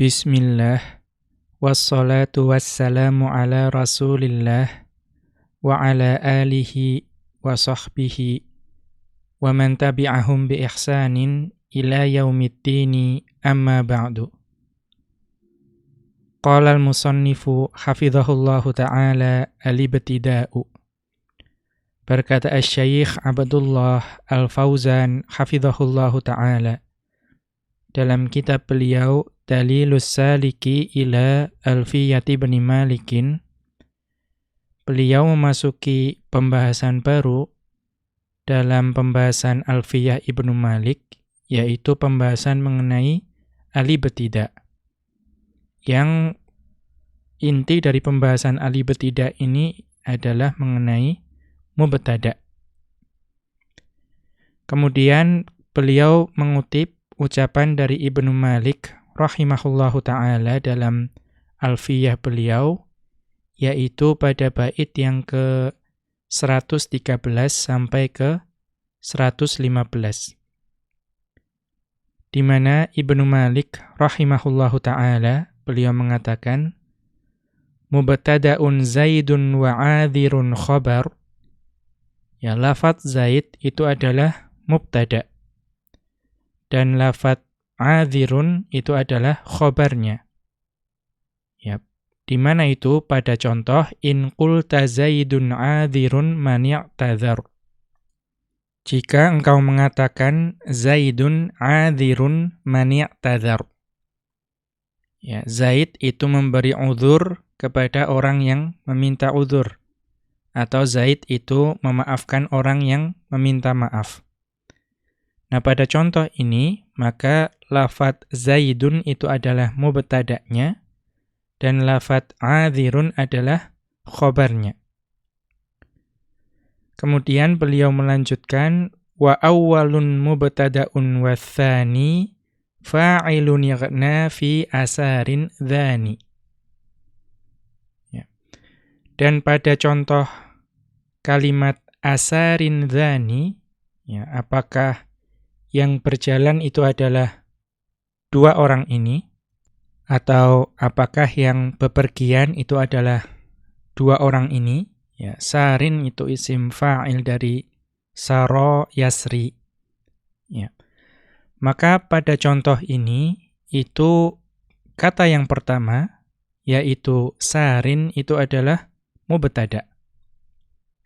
Bismillah Wassalatu wassalamu ala rasulillah Wa ala alihi wa sahbihi Wa man tabi'ahum bi ihsanin ila yaumiddini amma ba'du Qala al-musannifu hafizahullahu ta'ala al-ibtida'u Berkata Al-Syeikh Abdullah Al-Fauzan hafizahullahu ta'ala dalam kitab beliau Dalilus Saliki ila Alfiyati bin Malikin. Beliau memasuki pembahasan baru dalam pembahasan Alfiyah Ibnu Malik yaitu pembahasan mengenai Ali Betidak. Yang inti dari pembahasan Ali Betidak ini adalah mengenai mubtada. Kemudian beliau mengutip ucapan dari Ibnu Malik rahimahullahu taala dalam Alfiyah beliau yaitu pada bait yang ke 113 sampai ke 115 di mana Ibnu Malik rahimahullahu taala beliau mengatakan mubtadaun zaidun wa adhirun khabar. Ya lafaz zaid itu adalah mubtada. Dan lafaz adhirun itu adalah khobarnya. Ya, di mana itu pada contoh in qulta zaidun adhirun mani'tadzar. Jika engkau mengatakan zaidun adhirun mani'tadzar. Ya, Zaid itu memberi uzur kepada orang yang meminta uzur atau Zaid itu memaafkan orang yang meminta maaf. Nah, pada contoh ini maka lafat Zaidun itu adalah mubtada'nya dan lafat Adhirun adalah khobarnya. Kemudian beliau melanjutkan wa awwalun mubtada'un wa tsani fa'ilun yaghna fi asarin dzani. Ya. Dan pada contoh kalimat asarin dzani ya apakah yang berjalan itu adalah dua orang ini atau apakah yang bepergian itu adalah dua orang ini? Ya sarin itu isim fa'il dari saro yasri. Ya. Maka pada contoh ini itu kata yang pertama yaitu sarin itu adalah mubtada.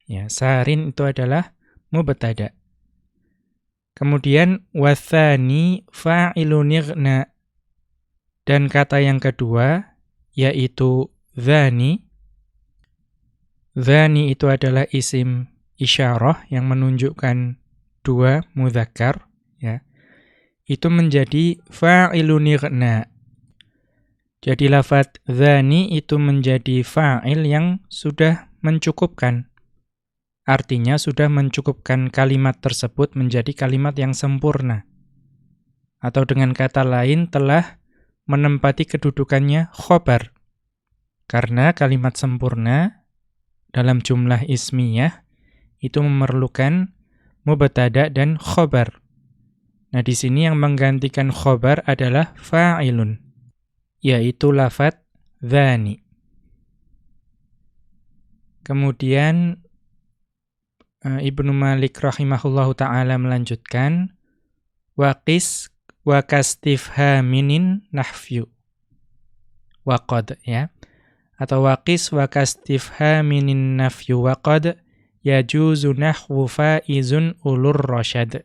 Ya sarin itu adalah mubtada Kemudian wathani fa'ilun ighna. Dan kata yang kedua yaitu dhani. Dhani itu adalah isim isyarah yang menunjukkan dua mudzakkar ya. Itu menjadi fa'ilun ighna. Jadi lafaz dhani itu menjadi fa'il yang sudah mencukupkan Artinya sudah mencukupkan kalimat tersebut menjadi kalimat yang sempurna. Atau dengan kata lain telah menempati kedudukannya khobar. Karena kalimat sempurna dalam jumlah ismiyah itu memerlukan mubtada dan khobar. Nah di sini yang menggantikan khobar adalah fa'ilun. Yaitu lafat dhani. Kemudian Ibnu Malik rahimahullahu taala melanjutkan waqis wa kastifhaminin nahfyu. Waqad ya. Atau waqis wa kastifhaminin nafyu. Waqad yajuzu nahwu faizun ulur rasyad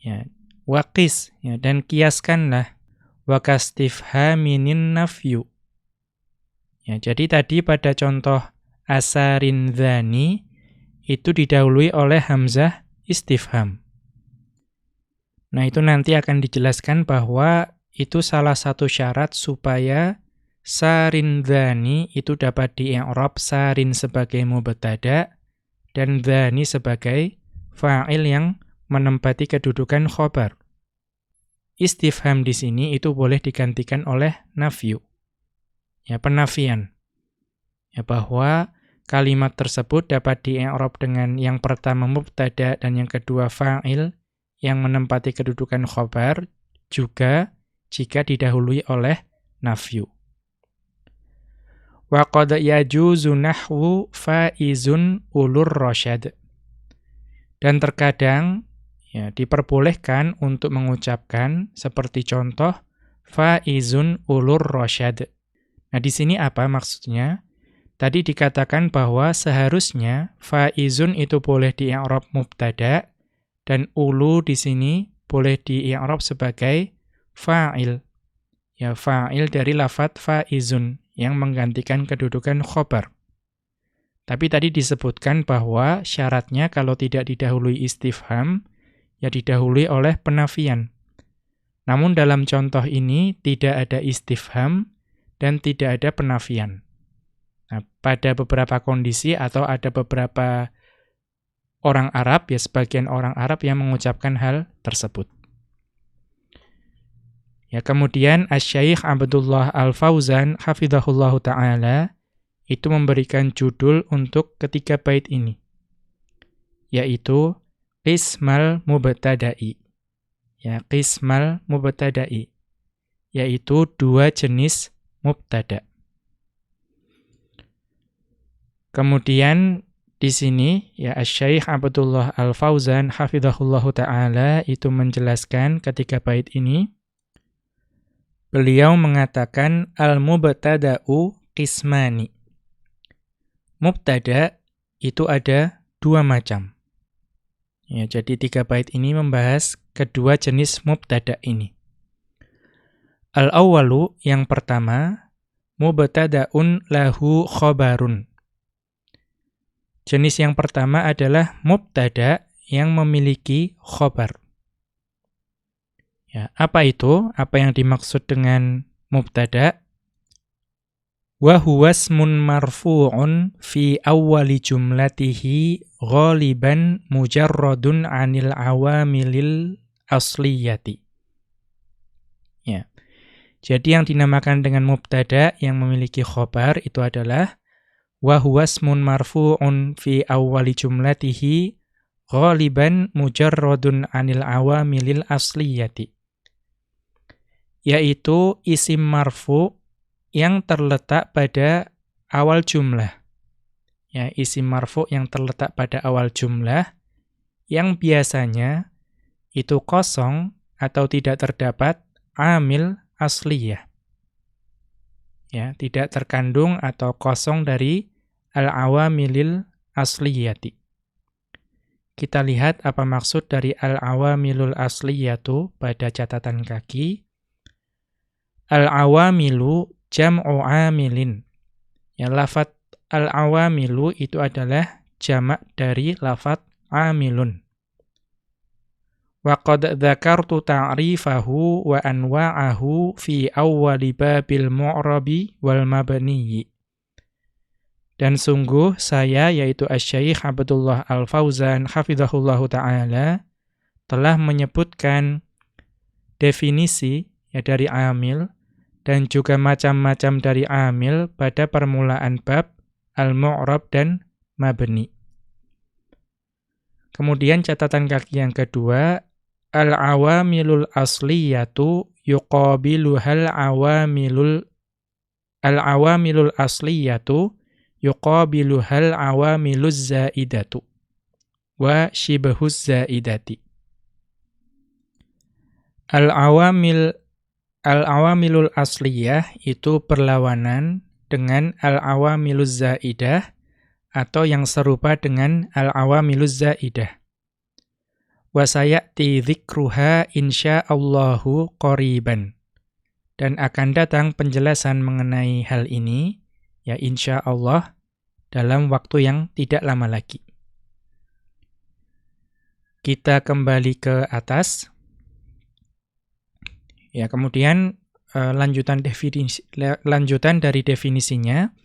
ya. Waqis ya. Dan kiaskanlah wa kastifhaminin nafyu. Ya. Jadi tadi pada contoh asarin dzani itu didahului oleh hamzah istifham. Nah, itu nanti akan dijelaskan bahwa itu salah satu syarat supaya sarin dhani itu dapat di-i'rab sarin sebagai mubtada dan dhani sebagai fa'il yang menempati kedudukan khobar. Istifham di sini itu boleh digantikan oleh nafyu. Ya, penafian. Ya, bahwa kalimat tersebut dapat di-i'rab dengan yang pertama mubtada dan yang kedua fa'il yang menempati kedudukan khobar juga jika didahului oleh nafyu. Wa qad yajuzu nahwu faizun ulur rasyad. Dan terkadang ya diperbolehkan untuk mengucapkan seperti contoh faizun ulur rasyad. Nah, di sini apa maksudnya? Tadi dikatakan bahwa seharusnya faizun itu boleh di i'rab mubtada dan ulu di sini boleh di i'rab sebagai fa'il. Ya, fa'il dari lafat faizun yang menggantikan kedudukan khobar. Tapi tadi disebutkan bahwa syaratnya kalau tidak didahului istifham, ya didahului oleh penafian. Namun dalam contoh ini tidak ada istifham dan tidak ada penafian. Nah, pada beberapa kondisi atau ada beberapa orang Arab, ya sebagian orang Arab yang mengucapkan hal tersebut. Ya, kemudian Asy-Syaikh Abdullah Al-Fauzan hafizahullahu taala itu memberikan judul untuk ketiga bait ini yaitu Qismal Mubtada'i. Ya, Qismal Mubtada'i yaitu dua jenis mubtada. Kemudian di sini ya Asy-Syaikh Abdullah Al-Fauzan hafizahullahu taala itu menjelaskan ketika bait ini Beliau mengatakan al-mubtada'u qismani. Mubtada itu ada dua macam. Ya, jadi tiga bait ini membahas kedua jenis mubtada ini. Al-awwalu yang pertama mubtada'un lahu khobarun. Jenis yang pertama adalah mubtada yang memiliki khobar. Ya, apa itu? Apa yang dimaksud dengan mubtada? Wa huwa ismun marfu'un fi awwali jumlatihi ghaliban mujarradun 'anil awamilil asliyati. Ya. Jadi yang dinamakan dengan mubtada yang memiliki khobar itu adalah wa huwa ismun marfu'un fi awwali jumlatihi ghaliban mujarradun 'anil awamilil asliyati yaitu isim marfu yang terletak pada awal jumlah. Ya, isim marfu yang terletak pada awal jumlah yang biasanya itu kosong atau tidak terdapat amil asliyah. Ya, tidak terkandung atau kosong dari al-awamilil asliyati. Kita lihat apa maksud dari al-awamilul asliyatu pada catatan kaki. Al-awamilu jam'u amilin. Ya, lafat al-awamilu itu adalah jamak dari lafat amilun. Ta'rifahu wa anwa'ahu fi awwali babil mu'rabi wal mabniyyi. Dan sungguh saya yaitu Asy-Syaikh Abdullah Al-Fauzan hafizahullahu taala telah menyebutkan definisi ya dari amil dan juga macam-macam dari amil pada permulaan bab al-mu'rab dan mabni. Kemudian catatan kaki yang kedua, al-awamilul asliyatu yuqabiluhal awamilul al-awamilul asliyatu yuqabiluhal awamiluz zaidatu wa shibahuz zaidati. Al-awamil al-awamilul asliyah itu berlawanan dengan al-awamiluz zaidah atau yang serupa dengan al-awamiluz zaidah. Wa sayati dzikruha insyaallahu qoriban. Dan akan datang penjelasan mengenai hal ini ya insyaallah dalam waktu yang tidak lama lagi. Kita kembali ke atas. Ya, kemudian uh, lanjutan definisi lanjutan dari definisinya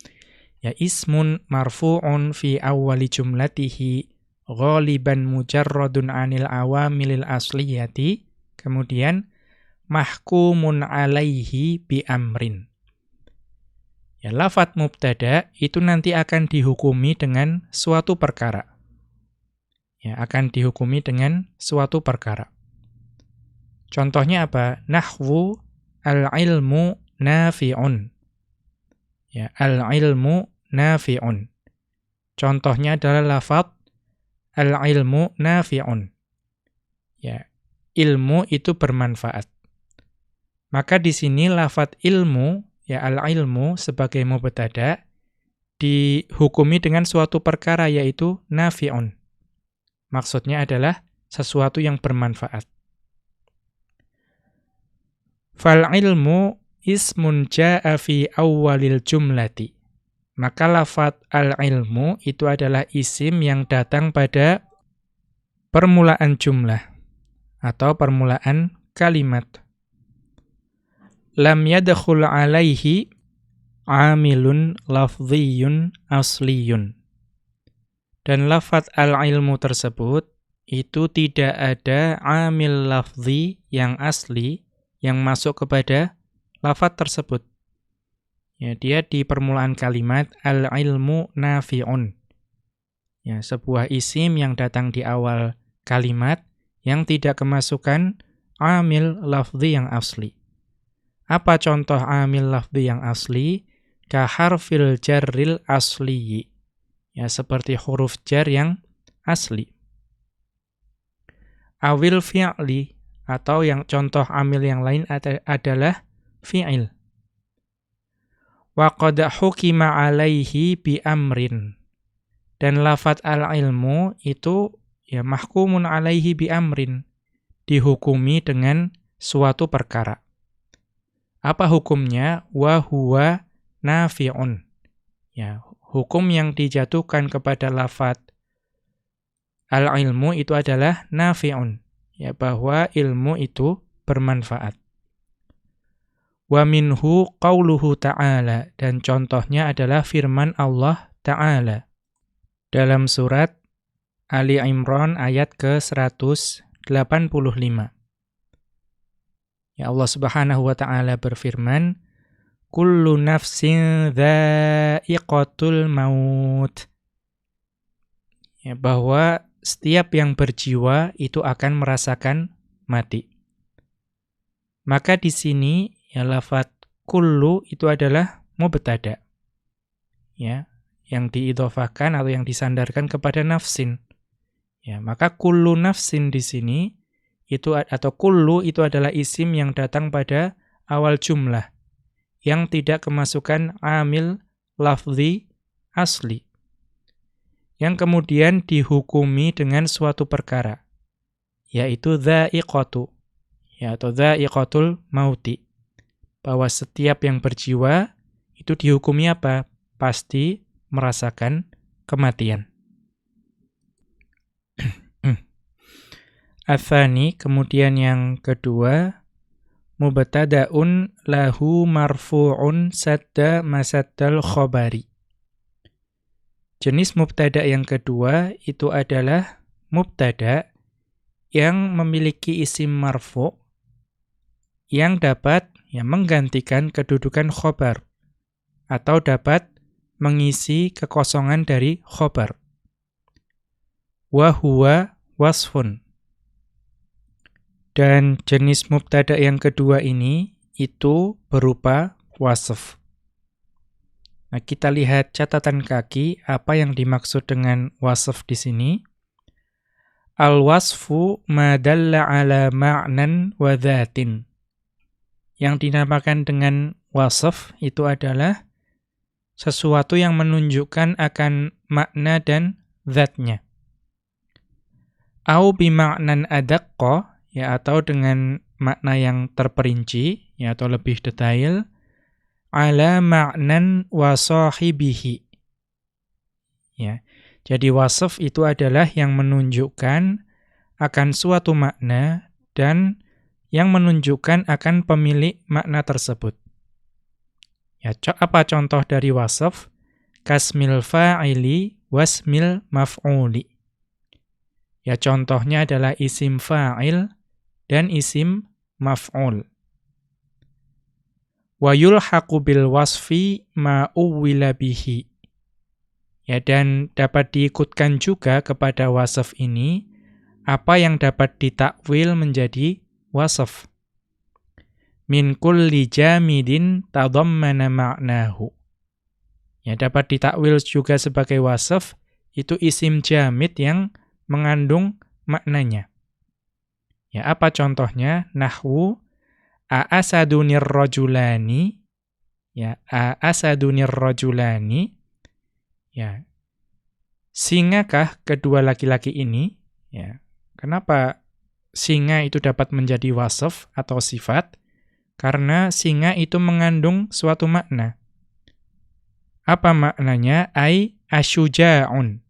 ya ismun marfu'un fi awwali jumlatihi ghaliban mujarradun 'anil awamilil asliyati kemudian mahkumun 'alaihi bi amrin ya lafat mubtada itu nanti akan dihukumi dengan suatu perkara ya akan dihukumi dengan suatu perkara Contohnya apa? Nahwu al-ilmu nafi'un. Ya, al-ilmu nafi'un. Contohnya adalah lafaz al-ilmu nafi'un. Ya, ilmu itu bermanfaat. Maka di sini lafaz ilmu, ya al-ilmu sebagai mubtada dihukumi dengan suatu perkara yaitu nafi'un. Maksudnya adalah sesuatu yang bermanfaat. Fal ilmu ismun ja'a fi awwalil jumlati. Maka lafat al-ilmu itu adalah isim yang datang pada permulaan jumlah atau permulaan kalimat. Lam yadkhul alaihi amilun lafdhiyun asliyun. Dan lafat al-ilmu tersebut itu tidak ada amil lafzi yang asli yang masuk kepada lafat tersebut. Ya, dia di permulaan kalimat al-ilmu nafi'un. Ya, sebuah isim yang datang di awal kalimat yang tidak kemasukan amil lafzi yang asli. Apa contoh amil lafzi yang asli? Ka harfil jarril asli. Ya, seperti huruf jar yang asli. Awil fi'li atau yang contoh amil yang lain adalah fi'il. Wa qad hukima alaihi bi amrin. Dan lafat al-ilmu itu ya mahkumun alaihi bi amrin. Dihukumi dengan suatu perkara. Apa hukumnya? Wa huwa nafi'un. Ya, hukum yang dijatuhkan kepada lafat al-ilmu itu adalah nafi'un ya bahwa ilmu itu bermanfaat. Wa minhu qauluhu ta'ala dan contohnya adalah firman Allah Ta'ala dalam surat Ali Imran ayat ke-185. Ya Allah Subhanahu wa taala berfirman, "Kullu nafsin dha'iqatul maut." Ya bahwa setiap yang berjiwa itu akan merasakan mati. Maka di sini ya lafat kullu itu adalah mubtada. Ya, yang diidhofahkan atau yang disandarkan kepada nafsin. Ya, maka kullu nafsin di sini itu atau kullu itu adalah isim yang datang pada awal jumlah yang tidak kemasukan amil lafzi asli yang kemudian dihukumi dengan suatu perkara yaitu dha'iqatu ya atau dha'iqatul mauti bahwa setiap yang berjiwa itu dihukumi apa? Pasti merasakan kematian. Athani kemudian yang kedua mubtadaun lahu marfu'un sadda masaddal khobari Jenis mubtada yang kedua itu adalah mubtada yang memiliki isim marfu yang dapat ya menggantikan kedudukan khobar atau dapat mengisi kekosongan dari khobar. Wahuwa wasfun. Dan jenis mubtada yang kedua ini itu berupa wasf. Nah, kita lihat catatan kaki apa yang dimaksud dengan wasf di sini. Al-wasfu ma dalla ala ma'nan wa dhatin. Yang dinamakan dengan wasf itu adalah sesuatu yang menunjukkan akan makna dan zatnya. Au bima'nan adaqqa, ya atau dengan makna yang terperinci, ya atau lebih detail, ala ma'nan wa sahibihi. Ya. Jadi wasaf itu adalah yang menunjukkan akan suatu makna dan yang menunjukkan akan pemilik makna tersebut. Ya, apa contoh dari wasaf? Kasmil fa'ili wasmil maf'uli. Ya, contohnya adalah isim fa'il dan isim maf'ul wa yulhaqu bil wasfi ma uwila bihi. Ya dan dapat diikutkan juga kepada wasaf ini apa yang dapat ditakwil menjadi wasaf. min kulli jamidin tadammana ma'nahu. Ya, dapat ditakwil juga sebagai wasaf, itu isim jamid yang mengandung maknanya. Ya, apa contohnya? Nahwu a'asadunir rajulani ya a'asadunir rajulani ya singakah kedua laki-laki ini ya kenapa singa itu dapat menjadi wasaf atau sifat karena singa itu mengandung suatu makna. Apa maknanya? Ai asyuja'un.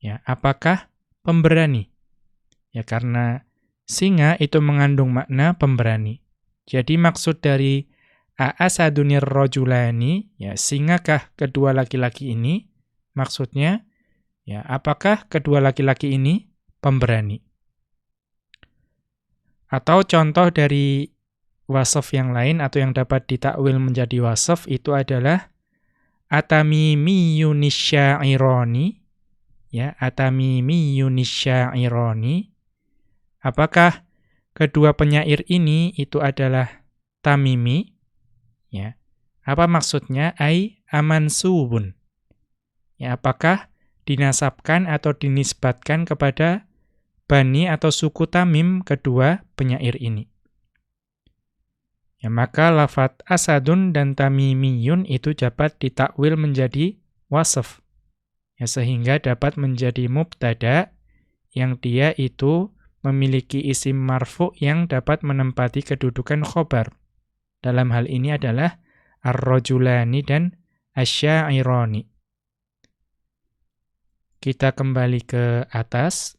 Ya apakah pemberani? Ya karena singa itu mengandung makna pemberani. Jadi maksud dari a'asadunir rajulani ya singakah kedua laki-laki ini? Maksudnya ya apakah kedua laki-laki ini pemberani atau contoh dari wasaf yang lain atau yang dapat ditakwil menjadi wasaf itu adalah atamimiyunis syairani ya atamimiyunis syairani apakah kedua penyair ini itu adalah tamimi? Ya apa maksudnya? Ai amansubun. Ya apakah dinasabkan atau dinisbatkan kepada bani atau suku tamim kedua penyair ini ya maka lafat asadun dan tamimiyun itu dapat ditakwil menjadi wasaf ya sehingga dapat menjadi mubtada yang dia itu memiliki isim marfu yang dapat menempati kedudukan khobar. Dalam hal ini adalah ar-rajulani dan asyairani. Kita kembali ke atas.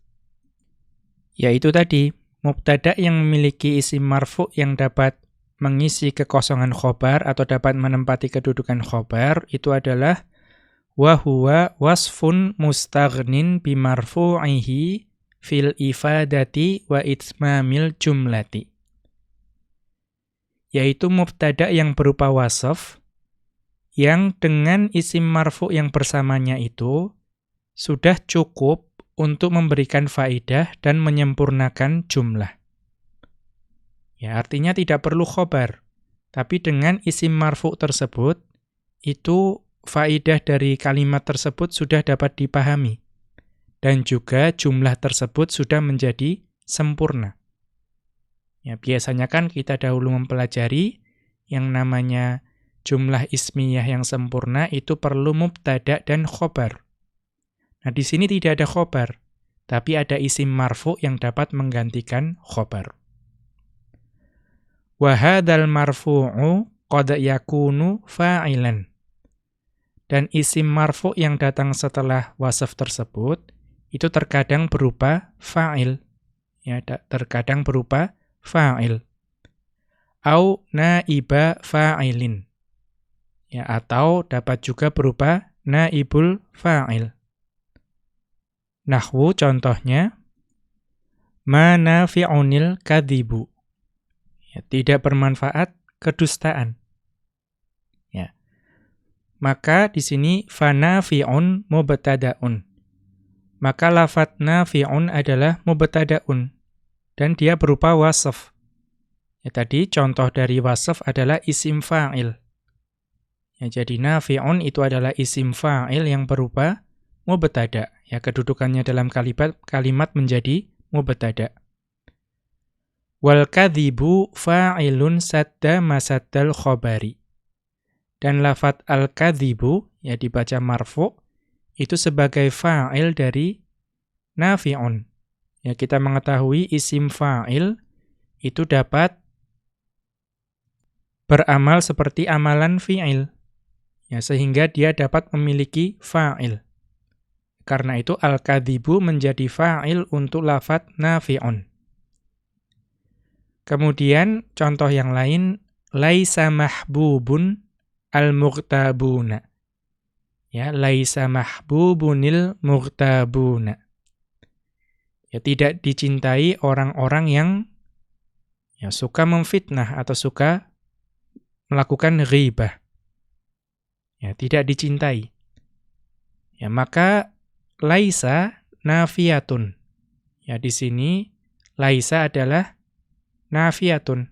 Yaitu tadi, mubtada yang memiliki isim marfu yang dapat mengisi kekosongan khobar atau dapat menempati kedudukan khobar itu adalah wahuwa wasfun mustaghnin bimarfu'ihi fil ifadati wa itmamil jumlati. Yaitu mubtada yang berupa wasaf, yang dengan isim marfu yang bersamanya itu sudah cukup untuk memberikan faidah dan menyempurnakan jumlah. Ya, artinya tidak perlu khobar. Tapi dengan isim marfu tersebut, itu faidah dari kalimat tersebut sudah dapat dipahami dan juga jumlah tersebut sudah menjadi sempurna. Ya, biasanya kan kita dahulu mempelajari yang namanya jumlah ismiyah yang sempurna itu perlu mubtada dan khobar. Nah, di sini tidak ada khobar, tapi ada isim marfu yang dapat menggantikan khobar. Wahadal marfu'u qad yakunu fa'ilan. Dan isim marfu yang datang setelah wasaf tersebut itu terkadang berupa fa'il. Ya, terkadang berupa fa'il. Au naiba fa'ilin. Ya, atau dapat juga berupa naibul fa'il. Nahwu contohnya manafi'unil kadhibu. Ya, tidak bermanfaat kedustaan. Ya. Maka di sini fanafi'un mubtada'un maka lafat nafi'un adalah mubtada'un dan dia berupa wasaf. Ya tadi contoh dari wasaf adalah isim fa'il. Ya jadi nafi'un itu adalah isim fa'il yang berupa mubtada. Ya kedudukannya dalam kalimat kalimat menjadi mubtada. Wal kadhibu fa'ilun sadda masaddal khabari. Dan lafat al-kadhibu ya dibaca marfu' itu sebagai fa'il dari nafi'un. Ya, kita mengetahui isim fa'il itu dapat beramal seperti amalan fi'il. Ya, sehingga dia dapat memiliki fa'il. Karena itu al-kadhibu menjadi fa'il untuk lafat nafi'un. Kemudian contoh yang lain laisa mahbubun al-mughtabuna ya laisa mahbubunil mughtabuna ya tidak dicintai orang-orang yang ya suka memfitnah atau suka melakukan ghibah. Ya tidak dicintai. Ya maka laisa nafiyatun ya di sini laisa adalah nafiyatun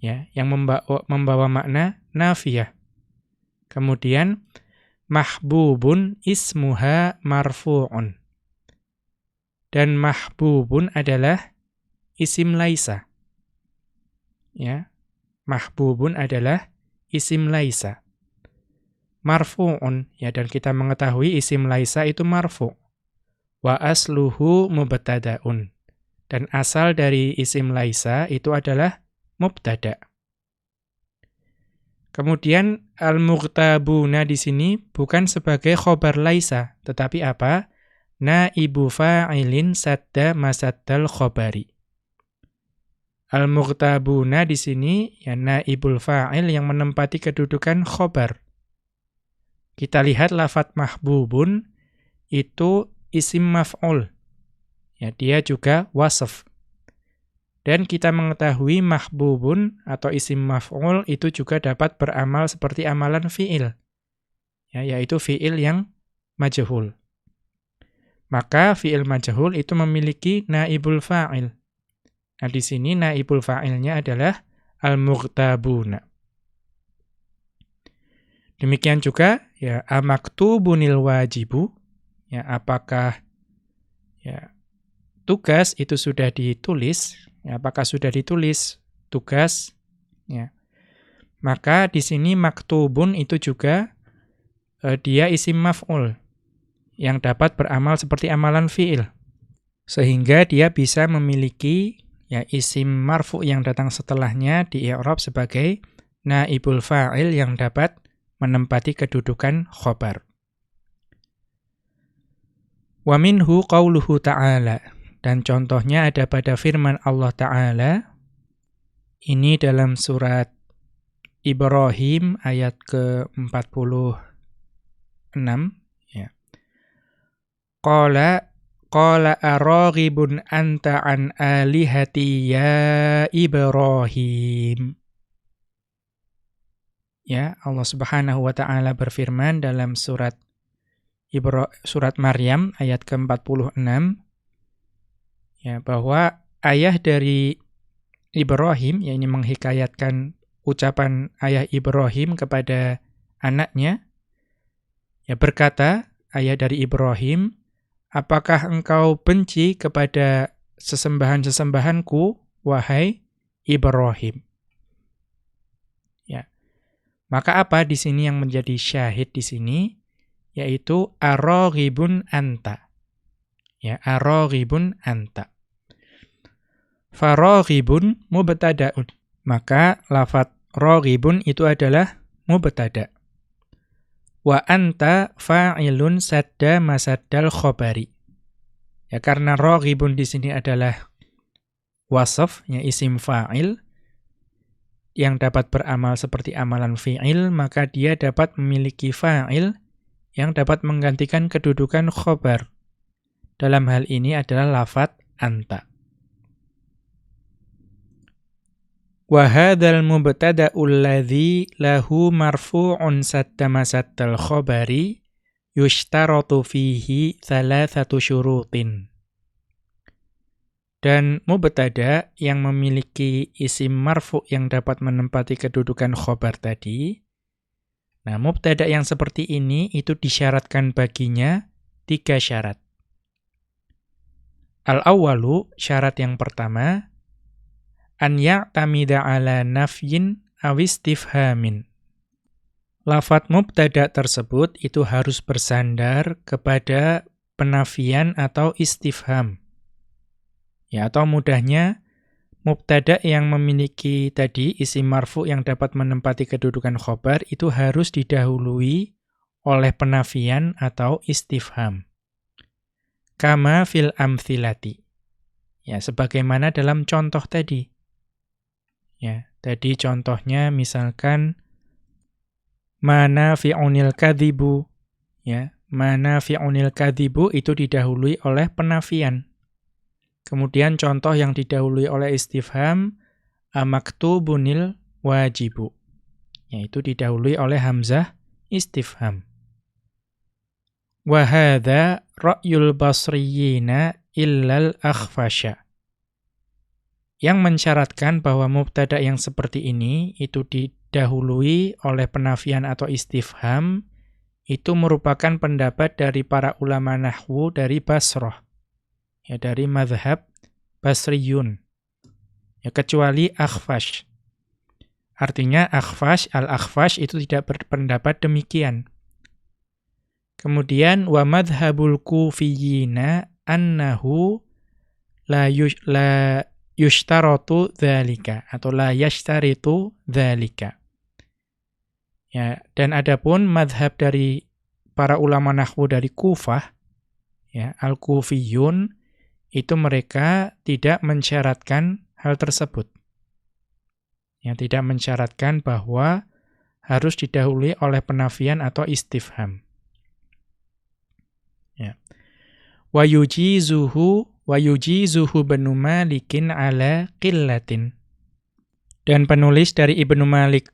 ya, yang membawa, membawa makna nafiyah. Kemudian mahbubun ismuha marfu'un. Dan mahbubun adalah isim laisa. Ya. Mahbubun adalah isim laisa. Marfu'un ya dan kita mengetahui isim laisa itu marfu'. Wa asluhu mubtada'un. Dan asal dari isim laisa itu adalah mubtada'. Kemudian al-mughtabuna di sini bukan sebagai khobar laisa, tetapi apa? Naibu fa'ilin sadda masaddal khobari. Al-mughtabuna di sini ya naibul fa'il yang menempati kedudukan khobar. Kita lihat lafat mahbubun itu isim maf'ul. Ya, dia juga wasaf. Dan kita mengetahui mahbubun atau isim maf'ul itu juga dapat beramal seperti amalan fi'il. Ya, yaitu fi'il yang majhul. Maka fi'il majhul itu memiliki naibul fa'il. Nah, di sini naibul fa'ilnya adalah al-mughtabuna. Demikian juga ya amaktubunil wajibu ya apakah ya tugas itu sudah ditulis Ya, apakah sudah ditulis tugas? Ya. Maka di sini maktubun itu juga eh, dia isim maf'ul yang dapat beramal seperti amalan fi'il. Sehingga dia bisa memiliki ya isim marfu yang datang setelahnya di i'rab sebagai naibul fa'il yang dapat menempati kedudukan khobar. Wa minhu qauluhu ta'ala dan contohnya ada pada firman Allah Ta'ala. Ini dalam surat Ibrahim ayat ke-46. Ya. Qala Qala araghibun anta an alihati ya Ibrahim. Ya, Allah Subhanahu wa taala berfirman dalam surat Ibra surat Maryam ayat ke-46 ya bahwa ayah dari Ibrahim yang ini menghikayatkan ucapan ayah Ibrahim kepada anaknya ya berkata ayah dari Ibrahim apakah engkau benci kepada sesembahan-sesembahanku wahai Ibrahim? ya maka apa di sini yang menjadi syahid di sini yaitu araghibun anta Ya, araghibun anta. Faraghibun mubtada'un. Maka lafat raghibun itu adalah mubtada. Wa anta fa'ilun sadda masaddal khobari. Ya karena raghibun di sini adalah wasaf, ya isim fa'il yang dapat beramal seperti amalan fi'il, maka dia dapat memiliki fa'il yang dapat menggantikan kedudukan khobar dalam hal ini adalah lafat anta. Wa hadzal mubtada'u alladhi lahu marfu'un sattama sattal khabari yushtaratu fihi thalathatu syurutin. Dan mubtada yang memiliki isim marfu yang dapat menempati kedudukan khobar tadi. Nah, mubtada yang seperti ini itu disyaratkan baginya tiga syarat. Al-awwalu, syarat yang pertama, an ya'tamida ala nafyin awistifhamin. Lafat mubtada tersebut itu harus bersandar kepada penafian atau istifham. Ya, atau mudahnya, mubtada yang memiliki tadi isi marfu yang dapat menempati kedudukan khobar itu harus didahului oleh penafian atau istifham. Kama fil amthilati. Ya, sebagaimana dalam contoh tadi. Ya, tadi contohnya misalkan mana fi'unil kadhibu. Ya, mana fi'unil kadhibu itu didahului oleh penafian. Kemudian contoh yang didahului oleh istifham amaktubunil wajibu. Yaitu didahului oleh hamzah istifham. Wahada ra'yul basriyina illal akhfasha. yang mensyaratkan bahwa mubtada yang seperti ini itu didahului oleh penafian atau istifham itu merupakan pendapat dari para ulama nahwu dari Basrah. Ya dari madhab Basriyun. Ya kecuali Akhfash. Artinya Akhfash, Al-Akhfash itu tidak berpendapat demikian. Kemudian wa madhhabul kufiyina annahu la yush, la yushtaratu dzalika atau la yashtaritu dzalika. Ya, dan adapun madhab dari para ulama nahwu dari Kufah ya, al-Kufiyun itu mereka tidak mensyaratkan hal tersebut. Yang tidak mensyaratkan bahwa harus didahului oleh penafian atau istifham. Ya. Wa yujizuhu wa Ibnu Malikin ala qillatin. Dan penulis dari Ibnu Malik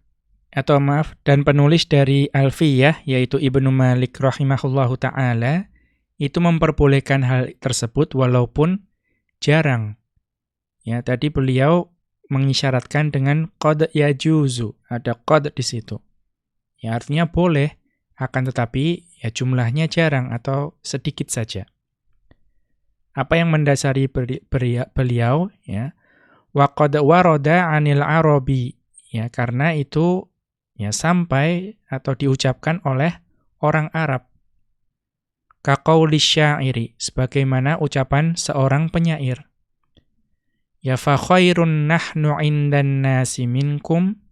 atau maaf dan penulis dari Alfiyah yaitu Ibnu Malik rahimahullahu taala itu memperbolehkan hal tersebut walaupun jarang. Ya, tadi beliau mengisyaratkan dengan qad yajuzu, ada qad di situ. Ya, artinya boleh akan tetapi ya jumlahnya jarang atau sedikit saja. Apa yang mendasari beliau ya? Wa qad warada 'anil Arabi ya karena itu ya sampai atau diucapkan oleh orang Arab. Kaqauli syairi sebagaimana ucapan seorang penyair. Ya fa khairun nahnu 'indan nasi minkum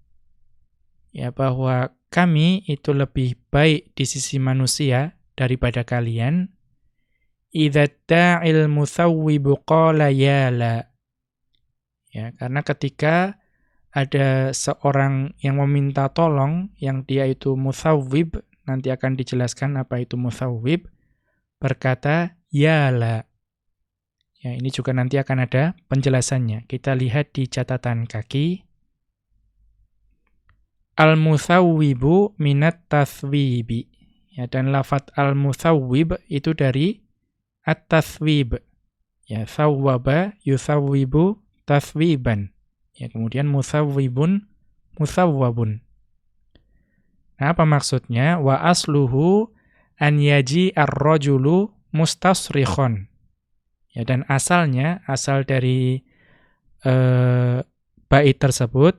ya bahwa kami itu lebih baik di sisi manusia daripada kalian idza ta'il muthawwibu qala ya. Ya, karena ketika ada seorang yang meminta tolong yang dia itu muthawwib, nanti akan dijelaskan apa itu muthawwib, berkata ya la. Ya, ini juga nanti akan ada penjelasannya. Kita lihat di catatan kaki. Al-muthawwibu minat tathwibi. Ya, dan lafat al-muthawwib itu dari at-tathwib. Ya, thawwaba yuthawwibu tathwiban. Ya, kemudian muthawwibun muthawwabun. Nah, apa maksudnya? Wa asluhu an yaji ar-rajulu mustasrikhon. Ya, dan asalnya, asal dari uh, bait tersebut,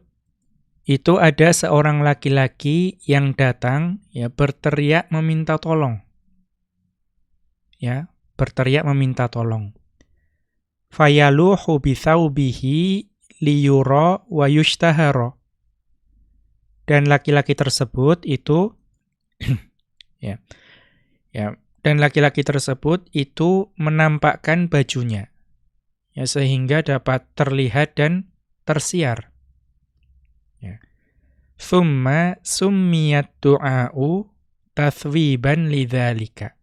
itu ada seorang laki-laki yang datang ya berteriak meminta tolong. Ya, berteriak meminta tolong. Fayaluhu bithaubihi liyura wa yushtahara. Dan laki-laki tersebut itu ya. Ya, dan laki-laki tersebut itu menampakkan bajunya. Ya, sehingga dapat terlihat dan tersiar. Ya. Thumma summiyat du'a'u tathwiban lidzalika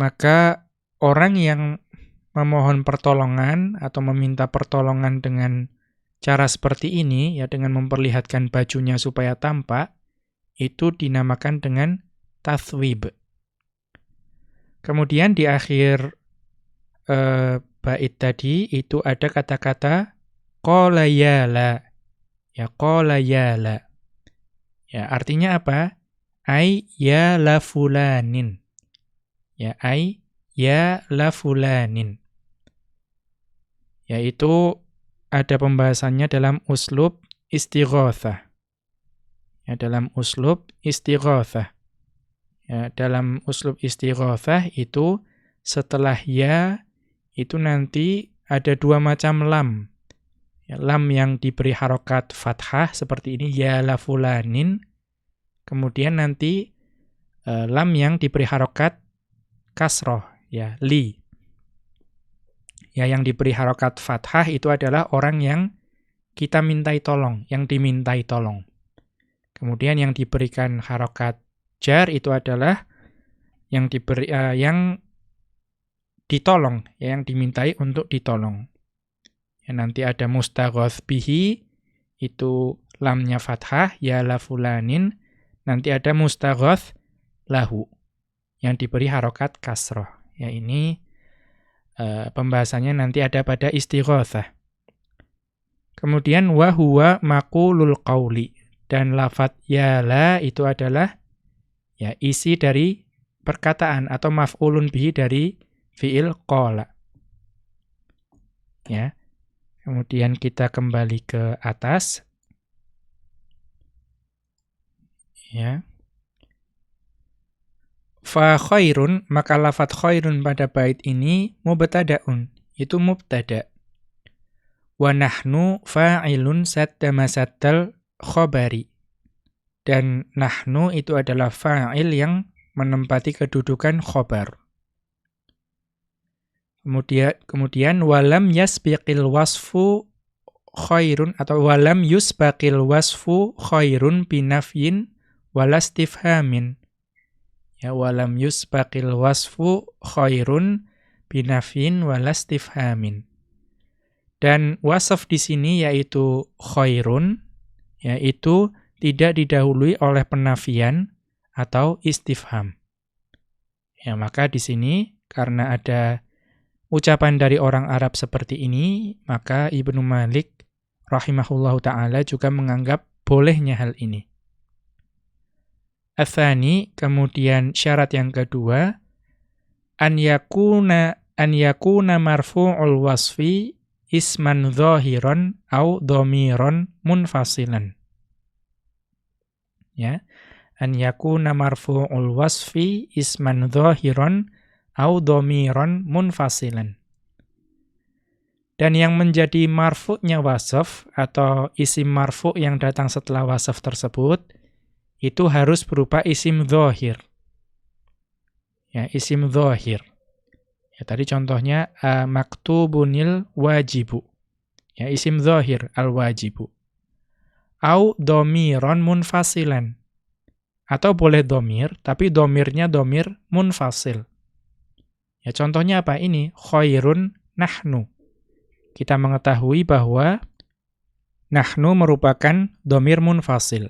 maka orang yang memohon pertolongan atau meminta pertolongan dengan cara seperti ini, ya dengan memperlihatkan bajunya supaya tampak, itu dinamakan dengan tathwib. Kemudian di akhir uh, bait tadi itu ada kata-kata qala yala. Ya qala yala. Ya artinya apa? Ai ya la fulanin ya ai ya la fulanin yaitu ada pembahasannya dalam uslub istighatsah ya dalam uslub istighatsah ya dalam uslub istighatsah itu setelah ya itu nanti ada dua macam lam ya, lam yang diberi harokat fathah seperti ini ya la fulanin kemudian nanti uh, lam yang diberi harokat kasroh, ya, li. Ya, yang diberi harokat fathah itu adalah orang yang kita mintai tolong, yang dimintai tolong. Kemudian yang diberikan harokat jar itu adalah yang diberi uh, yang ditolong, ya, yang dimintai untuk ditolong. Ya, nanti ada mustaghoth bihi, itu lamnya fathah, ya la fulanin. Nanti ada mustaghoth lahu yang diberi harokat kasroh. Ya ini uh, pembahasannya nanti ada pada istighothah. Kemudian wa huwa maqulul qauli dan lafat yala itu adalah ya isi dari perkataan atau maf'ulun bihi dari fiil qala. Ya. Kemudian kita kembali ke atas. Ya. Fa khairun, maka lafat khairun pada bait ini mubtada'un, itu mubtada. Wa nahnu fa'ilun sadda masaddal khobari. Dan nahnu itu adalah fa'il yang menempati kedudukan khobar. Kemudian, kemudian walam yasbiqil wasfu khairun atau walam yusbaqil wasfu khairun binafyin walastifhamin. Ya walam yusbaqil wasfu khairun binafyin walastifhamin. Dan wasaf di sini yaitu khairun yaitu tidak didahului oleh penafian atau istifham. Ya, maka di sini karena ada ucapan dari orang Arab seperti ini, maka Ibnu Malik rahimahullahu taala juga menganggap bolehnya hal ini. Athani, kemudian syarat yang kedua, an yakuna an yakuna marfu'ul wasfi isman zahiran au dhamiran munfasilan. Ya. An yakuna marfu'ul wasfi isman zahiran au dhamiran munfasilan. Dan yang menjadi marfu'nya wasaf atau isim marfu' yang datang setelah wasaf tersebut itu harus berupa isim zahir. Ya, isim zahir. Ya, tadi contohnya maktubunil wajibu. Ya, isim zahir al-wajibu. Au domiron munfasilan. Atau boleh domir, tapi domirnya domir munfasil. Ya, contohnya apa ini? Khairun nahnu. Kita mengetahui bahwa nahnu merupakan domir munfasil.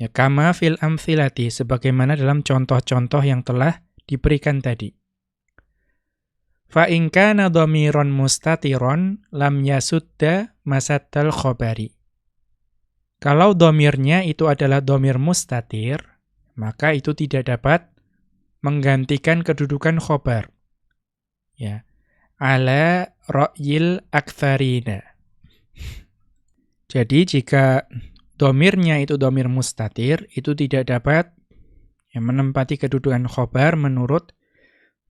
Ya, kama fil amthilati, sebagaimana dalam contoh-contoh yang telah diberikan tadi. Fa in kana dhamiran mustatiron lam yasudda masaddal khobari. Kalau domirnya itu adalah domir mustatir, maka itu tidak dapat menggantikan kedudukan khobar. Ya. Ala ra'yil aktsarina. Jadi jika domirnya itu domir mustatir, itu tidak dapat ya, menempati kedudukan khobar menurut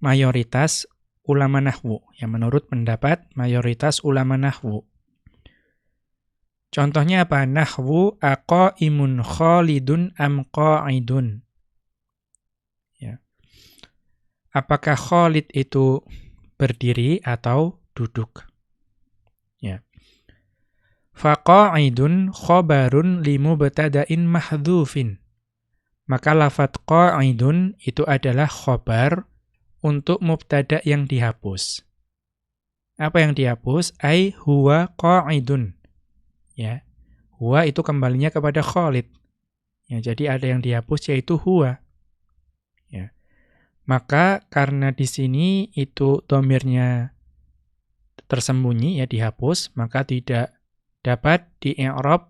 mayoritas ulama nahwu, yang menurut pendapat mayoritas ulama nahwu. Contohnya apa? Nahwu aqaimun khalidun am qa'idun. Ya. Apakah khalid itu berdiri atau duduk? Ya. Faqa'idun khobarun limubtada'in mahdhufin. Maka lafat qa'idun itu adalah khobar untuk mubtada yang dihapus. Apa yang dihapus? Ai huwa qa'idun. Ya. Huwa itu kembalinya kepada Khalid. Ya, jadi ada yang dihapus yaitu huwa. Ya. Maka karena di sini itu domirnya tersembunyi ya dihapus, maka tidak dapat di-i'rab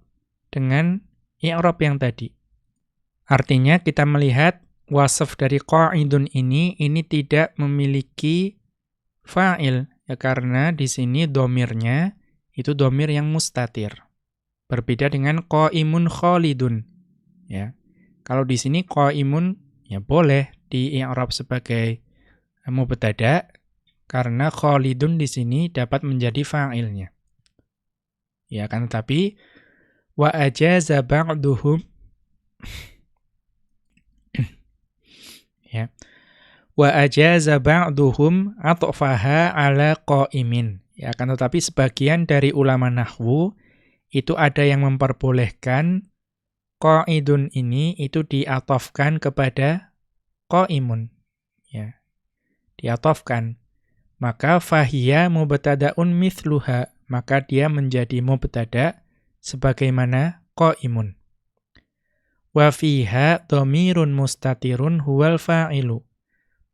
dengan i'rab yang tadi. Artinya kita melihat wasaf dari qa'idun ini ini tidak memiliki fa'il ya karena di sini domirnya itu domir yang mustatir. Berbeda dengan qa'imun khalidun. Ya. Kalau di sini qa'imun ya boleh di i'rab sebagai mubtada karena khalidun di sini dapat menjadi fa'ilnya. Ya kan tapi wa ajaza ba'duhum ya. Wa ajaza ba'duhum atfaha ala qa'imin. Ya, kan tetapi sebagian dari ulama nahwu itu ada yang memperbolehkan qa'idun ini itu diatofkan kepada qa'imun. Ya. Diatofkan. Maka fahiya mubtada'un mithluha, maka dia menjadi mubtada sebagaimana qa'imun. Wa fiha dhamirun mustatirun huwal fa'ilu.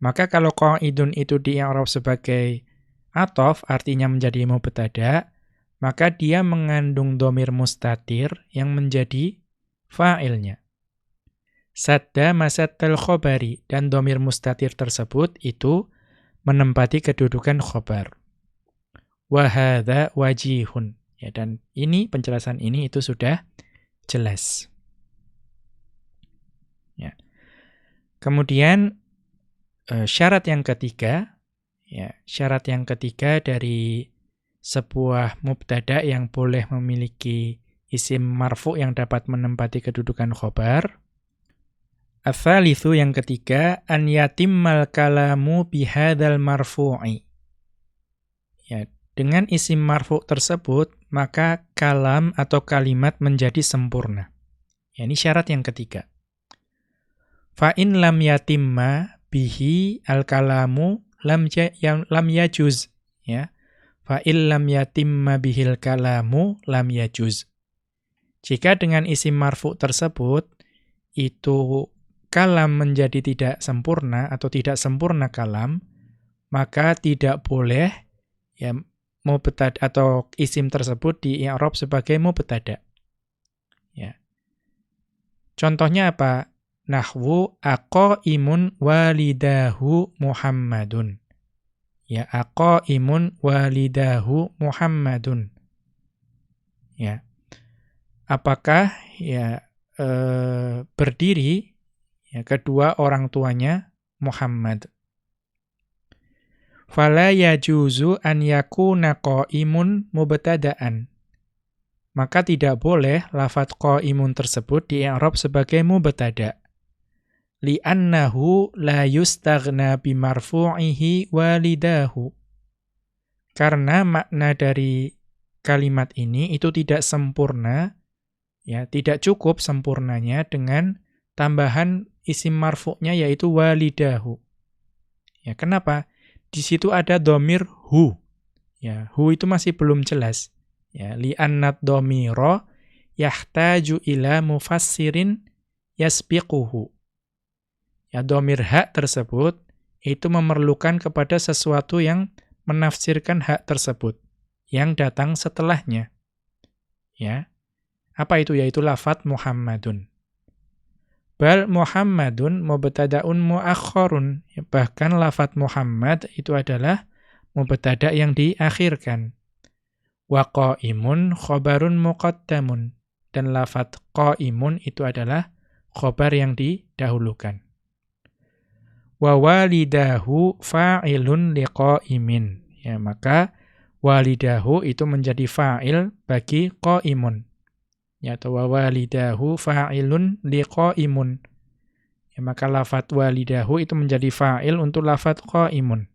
Maka kalau qa'idun itu di i'rab sebagai atof artinya menjadi mubtada, maka dia mengandung domir mustatir yang menjadi fa'ilnya. Sadda masattal khobari, dan domir mustatir tersebut itu menempati kedudukan khobar. Wahada wajihun. Ya, dan ini, penjelasan ini itu sudah jelas. Ya. Kemudian, eh, syarat yang ketiga, ya, syarat yang ketiga dari sebuah mubtada yang boleh memiliki isim marfu yang dapat menempati kedudukan khobar. Athalithu yang ketiga, an yatimmal kalamu bihadal marfu'i. Ya, dengan isim marfu tersebut, maka kalam atau kalimat menjadi sempurna. Ya, ini syarat yang ketiga. Fa'in lam yatimma bihi al-kalamu lam, ya, lam yajuz. Ya. Fa'il lam yatimma bihil kalamu lam yajuz. Jika dengan isim marfu tersebut, itu kalam menjadi tidak sempurna atau tidak sempurna kalam, maka tidak boleh ya mubtada atau isim tersebut di i'rab sebagai mubtada. Ya. Contohnya apa? Nahwu aqaimun walidahu Muhammadun. Ya, aqaimun walidahu Muhammadun. Ya. Apakah ya e, berdiri ya kedua orang tuanya Muhammad. Fala yajuzu an yakuna qaimun mubtada'an. Maka tidak boleh lafaz qaimun tersebut di i'rab sebagai mubtada' li'annahu la yustaghna bimarfu'ihi walidahu. Karena makna dari kalimat ini itu tidak sempurna, ya, tidak cukup sempurnanya dengan tambahan isim marfu'nya yaitu walidahu. Ya, kenapa? Di situ ada domir hu. Ya, hu itu masih belum jelas. Ya, li'annat domiro yahtaju ila mufassirin yasbiquhu ya domir hak tersebut itu memerlukan kepada sesuatu yang menafsirkan hak tersebut yang datang setelahnya. Ya. Apa itu yaitu lafat Muhammadun. Bal Muhammadun mubtada'un muakhkharun. Ya, bahkan lafat Muhammad itu adalah mubtada' yang diakhirkan. Wa qaimun khabarun muqaddamun. Dan lafat qaimun itu adalah khobar yang didahulukan wa walidahu fa'ilun liqaimin. Ya, maka walidahu itu menjadi fa'il bagi qaimun. Ya, atau wa walidahu fa'ilun liqaimun. Ya, maka lafat walidahu itu menjadi fa'il untuk lafat qaimun.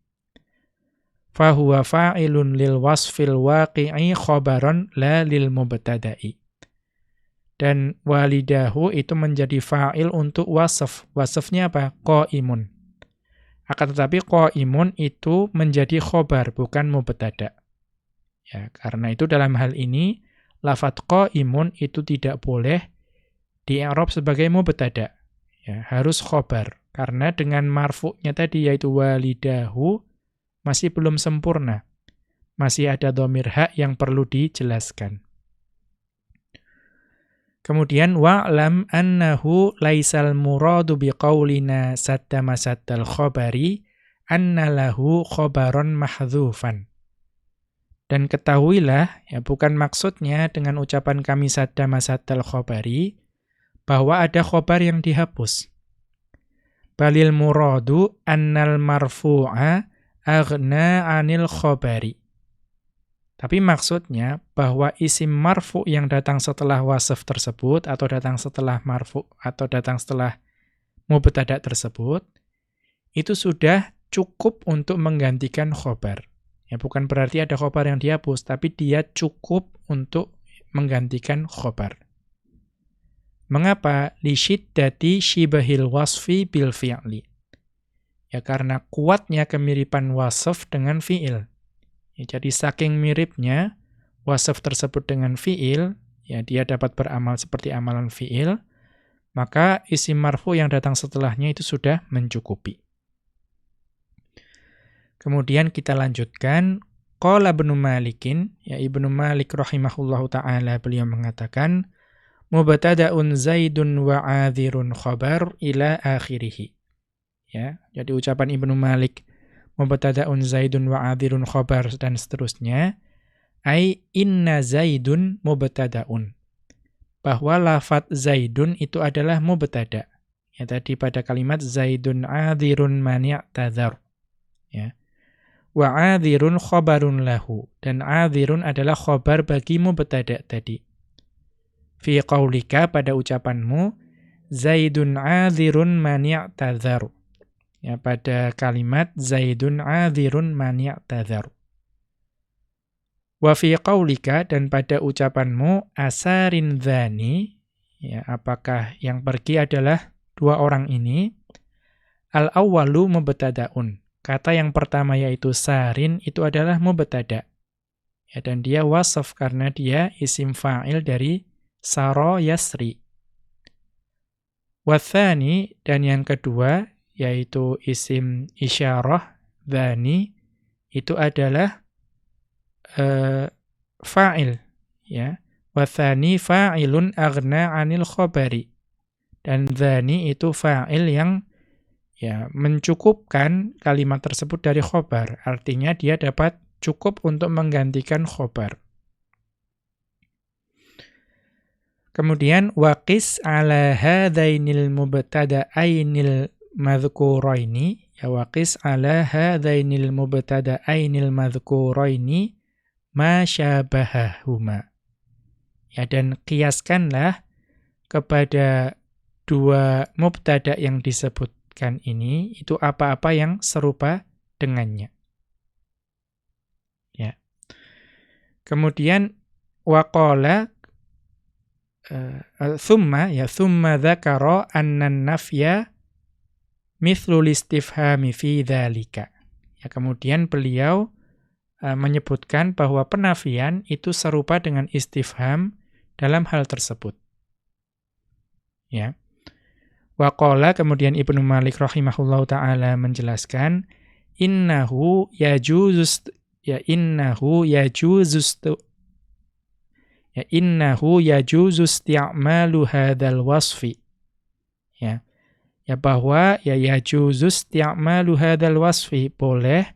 Fahuwa fa'ilun lil wasfil waqi'i khobaron la lil mubtada'i. Dan walidahu itu menjadi fa'il untuk wasf. Wasfnya apa? Qaimun. Akan tetapi imun itu menjadi khobar, bukan mubtada. Ya, karena itu dalam hal ini, lafat imun itu tidak boleh di Arab sebagai mubtada. Ya, harus khobar. Karena dengan marfu'nya tadi, yaitu walidahu, masih belum sempurna. Masih ada domir hak yang perlu dijelaskan. Kemudian wa'lam annahu laisal muradu biqaulina saddama saddal khabari anna lahu khabaron mahdzufan. Dan ketahuilah, ya bukan maksudnya dengan ucapan kami saddama saddal khabari bahwa ada khobar yang dihapus. Balil muradu annal marfu'a aghna anil khabari. Tapi maksudnya bahwa isim marfu yang datang setelah wasaf tersebut atau datang setelah marfu atau datang setelah mubtada tersebut itu sudah cukup untuk menggantikan khobar. Ya bukan berarti ada khobar yang dihapus, tapi dia cukup untuk menggantikan khobar. Mengapa? Li syiddati shibahil wasfi bil fi'li. Ya karena kuatnya kemiripan wasaf dengan fi'il. Ya, jadi saking miripnya wasaf tersebut dengan fiil, ya dia dapat beramal seperti amalan fiil, maka isim marfu yang datang setelahnya itu sudah mencukupi. Kemudian kita lanjutkan Qala Ibnu Malikin, ya Ibnu Malik rahimahullahu taala beliau mengatakan mubtada'un Zaidun wa 'adhirun khabar ila akhirih. Ya, jadi ucapan Ibnu Malik mubtada'un Zaidun wa 'adhirun khabar dan seterusnya ai inna Zaidun mubtada'un. Bahwa lafat Zaidun itu adalah mubtada. Ya tadi pada kalimat Zaidun 'adhirun mani' tadhar. Ya wa adhirun khobarun lahu dan adhirun adalah khobar bagi mubtada tadi fi qaulika pada ucapanmu zaidun adhirun mani' tadhar ya pada kalimat zaidun adhirun mani' tadhar wa fi qaulika dan pada ucapanmu asarin dhani ya apakah yang pergi adalah dua orang ini al awwalu mubtadaun Kata yang pertama yaitu sarin itu adalah mubtada. Ya, dan dia wasaf karena dia isim fa'il dari saro yasri. Wathani dan yang kedua yaitu isim isyarah dhani itu adalah uh, fa'il ya. Wathani fa'ilun aghna 'anil khabari. Dan dhani itu fa'il yang ya mencukupkan kalimat tersebut dari khobar. Artinya dia dapat cukup untuk menggantikan khobar. Kemudian waqis ala hadainil mubtada'ainil madhkuraini ya waqis ala hadainil mubtada'ainil madhkuraini ma syabahahuma. Ya dan kiaskanlah kepada dua mubtada yang disebut sebutkan ini itu apa-apa yang serupa dengannya. Ya. Kemudian waqala uh, thumma ya thumma dzakara anna nafya mithlul istifhami fi dzalika. Ya kemudian beliau uh, menyebutkan bahwa penafian itu serupa dengan istifham dalam hal tersebut. Ya. Waqala kemudian Ibnu Malik rahimahullahu taala menjelaskan innahu yajuzus ya innahu yajuzus ya innahu yajuzus isti'malu hadzal wasfi ya ya bahwa ya yajuzus isti'malu hadzal wasfi boleh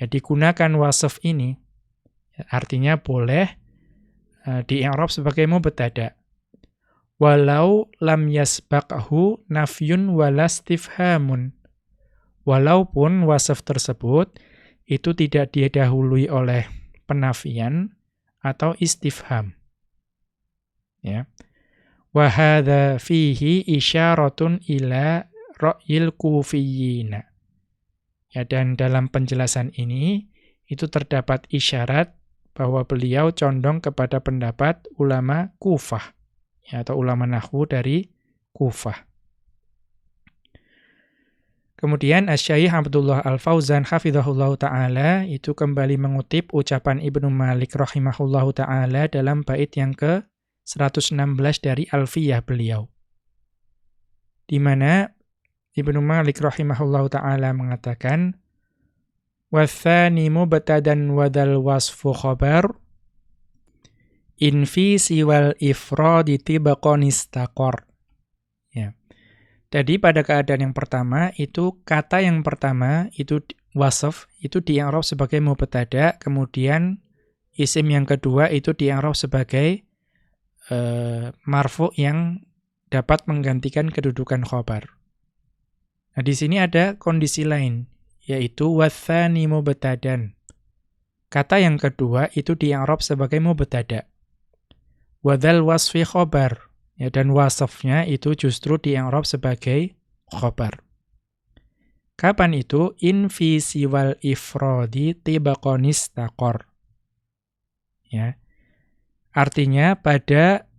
ya digunakan wasf ini ya, artinya boleh uh, di i'rab sebagai mubtada walau lam yasbaqhu nafyun walastifhamun. Walaupun wasaf tersebut itu tidak didahului oleh penafian atau istifham. Ya. Wa hadza fihi isyaratun ila ra'yil kufiyina. Ya dan dalam penjelasan ini itu terdapat isyarat bahwa beliau condong kepada pendapat ulama Kufah ya, atau ulama nahwu dari Kufah. Kemudian Asy-Syaikh Abdullah Al-Fauzan hafizahullah taala itu kembali mengutip ucapan Ibnu Malik rahimahullahu taala dalam bait yang ke 116 dari Alfiyah beliau. Di mana Ibnu Malik rahimahullahu taala mengatakan wathani mubtadan wadal wasfu khabar Infi siwal ifradi tibaqon istaqor. Ya. Jadi pada keadaan yang pertama itu kata yang pertama itu wasaf itu di i'rab sebagai mubtada, kemudian isim yang kedua itu di i'rab sebagai uh, marfu yang dapat menggantikan kedudukan khobar. Nah, di sini ada kondisi lain yaitu wathani mubtadan. Kata yang kedua itu di i'rab sebagai mubtada. Wadhal wasfi khobar. Ya, dan wasafnya itu justru di Arab sebagai khobar. Kapan itu? In ifrodi tibaqonis takor. Ya. Artinya pada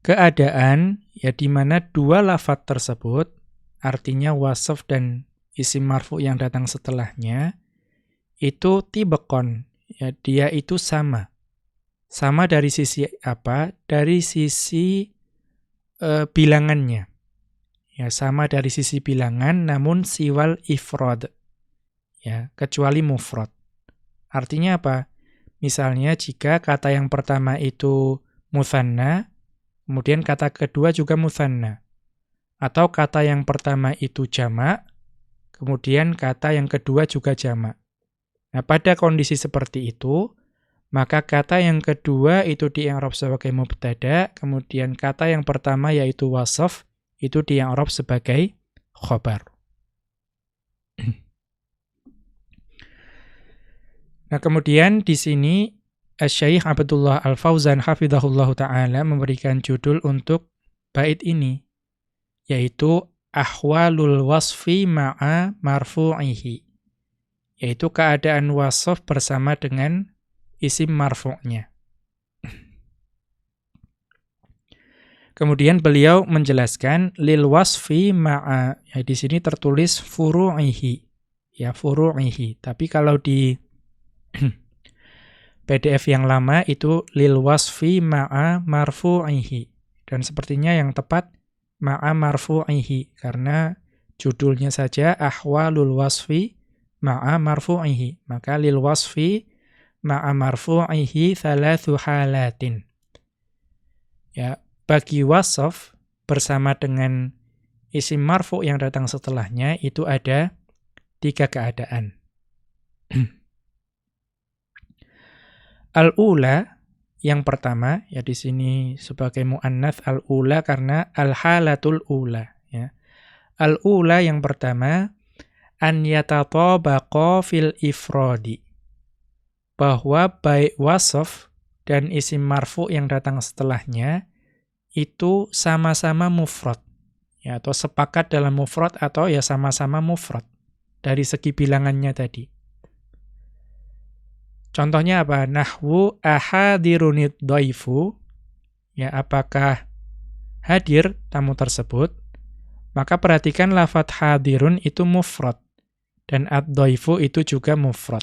keadaan ya di mana dua lafat tersebut artinya wasaf dan isim marfu yang datang setelahnya itu tibakon ya dia itu sama sama dari sisi apa? Dari sisi e, bilangannya. Ya, sama dari sisi bilangan namun siwal ifrod. Ya, kecuali mufrad. Artinya apa? Misalnya jika kata yang pertama itu musanna, kemudian kata kedua juga musanna. Atau kata yang pertama itu jamak, kemudian kata yang kedua juga jamak. Nah, pada kondisi seperti itu, maka kata yang kedua itu di i'rab sebagai mubtada, kemudian kata yang pertama yaitu wasaf itu di i'rab sebagai khobar. Nah, kemudian di sini Syekh Abdullah Al-Fauzan hafizahullahu taala memberikan judul untuk bait ini yaitu ahwalul wasfi ma'a marfu'ihi yaitu keadaan wasaf bersama dengan isim marfu'nya. Kemudian beliau menjelaskan lil wasfi ma'a ya di sini tertulis furu'ihi ya furu'ihi tapi kalau di PDF yang lama itu lil wasfi ma'a marfu'ihi dan sepertinya yang tepat ma'a marfu'ihi karena judulnya saja ahwalul wasfi ma'a marfu'ihi maka lil wasfi ma'a marfu'ihi thalathu halatin. Ya, bagi wasaf bersama dengan isim marfu yang datang setelahnya itu ada tiga keadaan. Al-ula yang pertama ya di sini sebagai muannats al-ula karena al-halatul ula ya. Al-ula yang pertama an yatatabaqa fil ifradi bahwa baik wasaf dan isim marfu yang datang setelahnya itu sama-sama mufrad ya atau sepakat dalam mufrad atau ya sama-sama mufrad dari segi bilangannya tadi. Contohnya apa? Nahwu ahadirunid dhaifu ya apakah hadir tamu tersebut? Maka perhatikan lafat hadirun itu mufrad dan ad-dhaifu itu juga mufrad.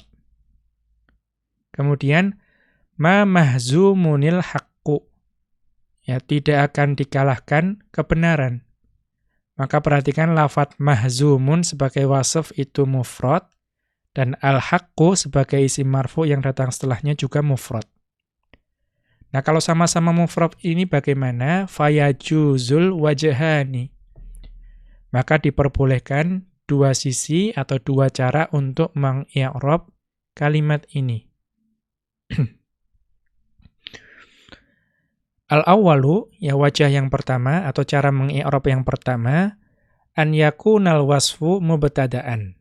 Kemudian ma mahzumunil haqqu. Ya, tidak akan dikalahkan kebenaran. Maka perhatikan lafat mahzumun sebagai wasaf itu mufrad dan al-haqqu sebagai isim marfu yang datang setelahnya juga mufrad. Nah, kalau sama-sama mufrad ini bagaimana? Fayajuzul wajhani. Maka diperbolehkan dua sisi atau dua cara untuk mengi'rab kalimat ini. Al-awwalu, ya wajah yang pertama atau cara mengi'rab yang pertama, an yakunal wasfu mubtada'an.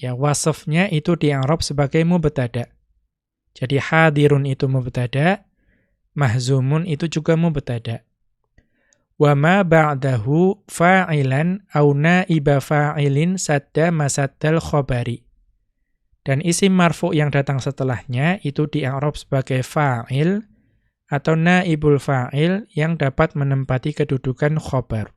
Ya wasafnya itu di'rab sebagai mubtada. Jadi hadirun itu mubtada, mahzumun itu juga mubtada. Wa ma ba'dahu fa'ilan au na'iba fa'ilin sadda masaddal khabari. Dan isim marfu yang datang setelahnya itu di'arab sebagai fa'il atau naibul fa'il yang dapat menempati kedudukan khobar.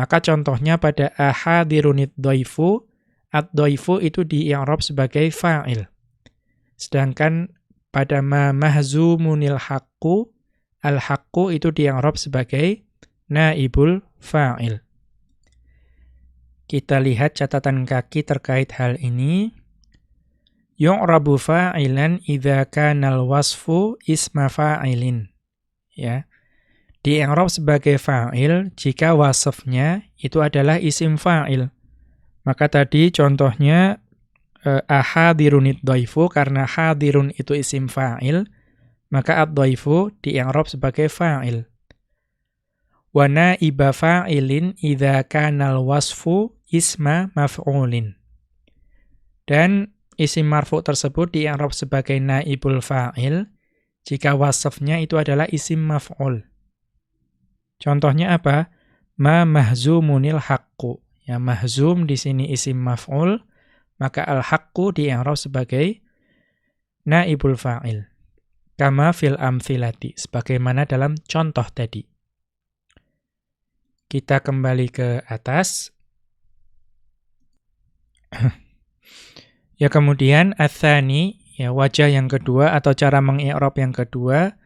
Maka contohnya pada ahadirunid doifu, ad-doifu itu di'arab sebagai fa'il. Sedangkan pada ma mahzumunil haqqu, al-haqqu itu di'arab sebagai naibul fa'il. Kita lihat catatan kaki terkait hal ini yu'rabu fa'ilan idza kana al-wasfu isma fa'ilin. Ya. Di i'rab sebagai fa'il jika wasfnya itu adalah isim fa'il. Maka tadi contohnya eh, ahadirunid dhaifu karena hadirun itu isim fa'il, maka ad-dhaifu di i'rab sebagai fa'il. Wa na'iba fa'ilin idza kana al-wasfu isma maf'ulin. Dan isim marfu tersebut di'arab sebagai naibul fa'il jika wasafnya itu adalah isim maf'ul. Contohnya apa? Ma mahzumunil haqqu. Ya mahzum di sini isim maf'ul, maka al-haqqu di'arab sebagai naibul fa'il. Kama fil amthilati, sebagaimana dalam contoh tadi. Kita kembali ke atas. Ya kemudian atsani ya wajah yang kedua atau cara mengi'rab yang kedua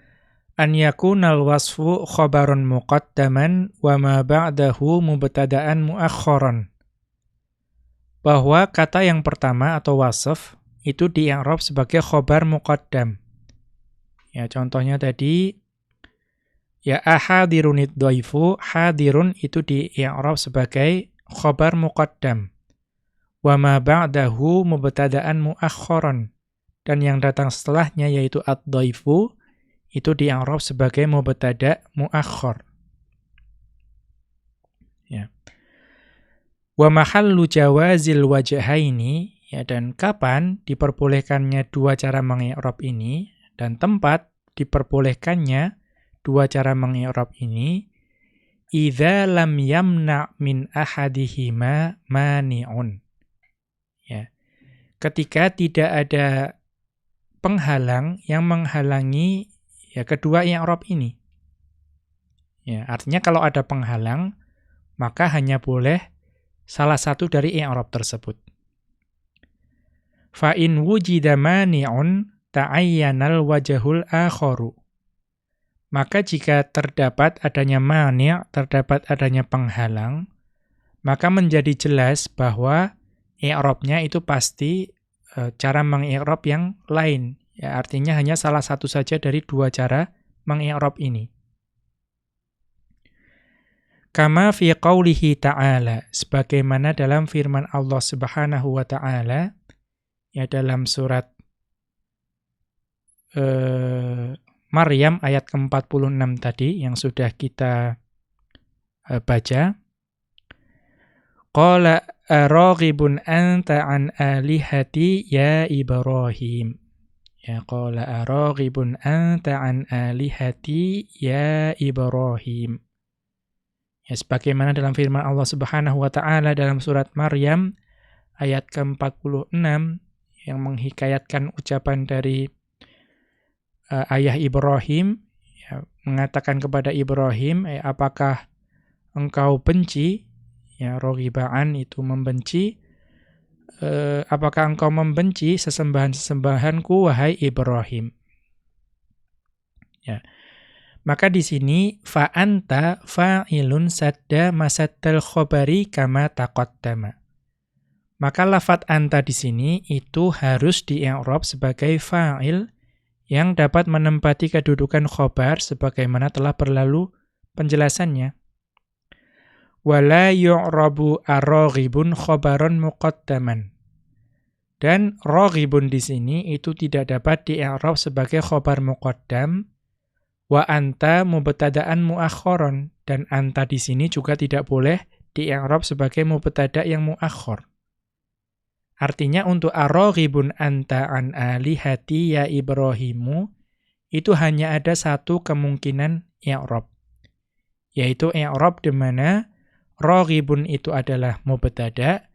an yakunal wasfu khabaron muqaddaman wa ma ba'dahu mubtada'an muakhkharan. Bahwa kata yang pertama atau wasf itu di i'rab sebagai khobar muqaddam. Ya, contohnya tadi ya ahadirunid dhaifu, hadirun itu di i'rab sebagai khobar muqaddam. Wa ma ba'dahu mubtada'an muakhkharan. Dan yang datang setelahnya yaitu ad-dhaifu itu di i'rab sebagai mubtada' muakhkhar. Ya. Wa mahallu jawazil wajhaini ya dan kapan diperbolehkannya dua cara mengi'rab ini dan tempat diperbolehkannya dua cara mengi'rab ini idza lam yamna min ahadihima mani'un. Ya. Ketika tidak ada penghalang yang menghalangi ya kedua i'rab ini. Ya, artinya kalau ada penghalang maka hanya boleh salah satu dari i'rab tersebut. Fa in wujida mani'un ta'ayyanal wajhul akharu. Maka jika terdapat adanya mani', terdapat adanya penghalang, maka menjadi jelas bahwa i'rabnya itu pasti e, cara mengi'rab yang lain. Ya, artinya hanya salah satu saja dari dua cara mengi'rab ini. Kama fi qawlihi ta'ala, sebagaimana dalam firman Allah Subhanahu wa taala ya dalam surat uh, Maryam ayat ke-46 tadi yang sudah kita uh, baca. Qala araghibun anta an alihati ya Ibrahim. Ya qala araghibun anta an alihati ya Ibrahim. Ya, sebagaimana dalam firman Allah Subhanahu wa taala dalam surat Maryam ayat ke-46 yang menghikayatkan ucapan dari uh, ayah Ibrahim ya, mengatakan kepada Ibrahim, eh, apakah engkau benci? Ya, rohibaan itu membenci. Uh, apakah engkau membenci sesembahan-sesembahanku wahai Ibrahim? Ya. Maka di sini fa'anta fa'ilun sadda masaddal khobari kama taqaddama. Maka lafat anta di sini itu harus di sebagai fa'il yang dapat menempati kedudukan khobar sebagaimana telah berlalu penjelasannya. Wala yu'rabu ar-raghibun khobaron muqaddaman. Dan raghibun di sini itu tidak dapat di sebagai khobar muqaddam Wa anta mubtada'an muakhkharon dan anta di sini juga tidak boleh di i'rab sebagai mubtada' yang muakhkhar. Artinya untuk araghibun anta an alihati ya Ibrahimu itu hanya ada satu kemungkinan i'rab. Yaitu i'rab di mana raghibun itu adalah mubtada'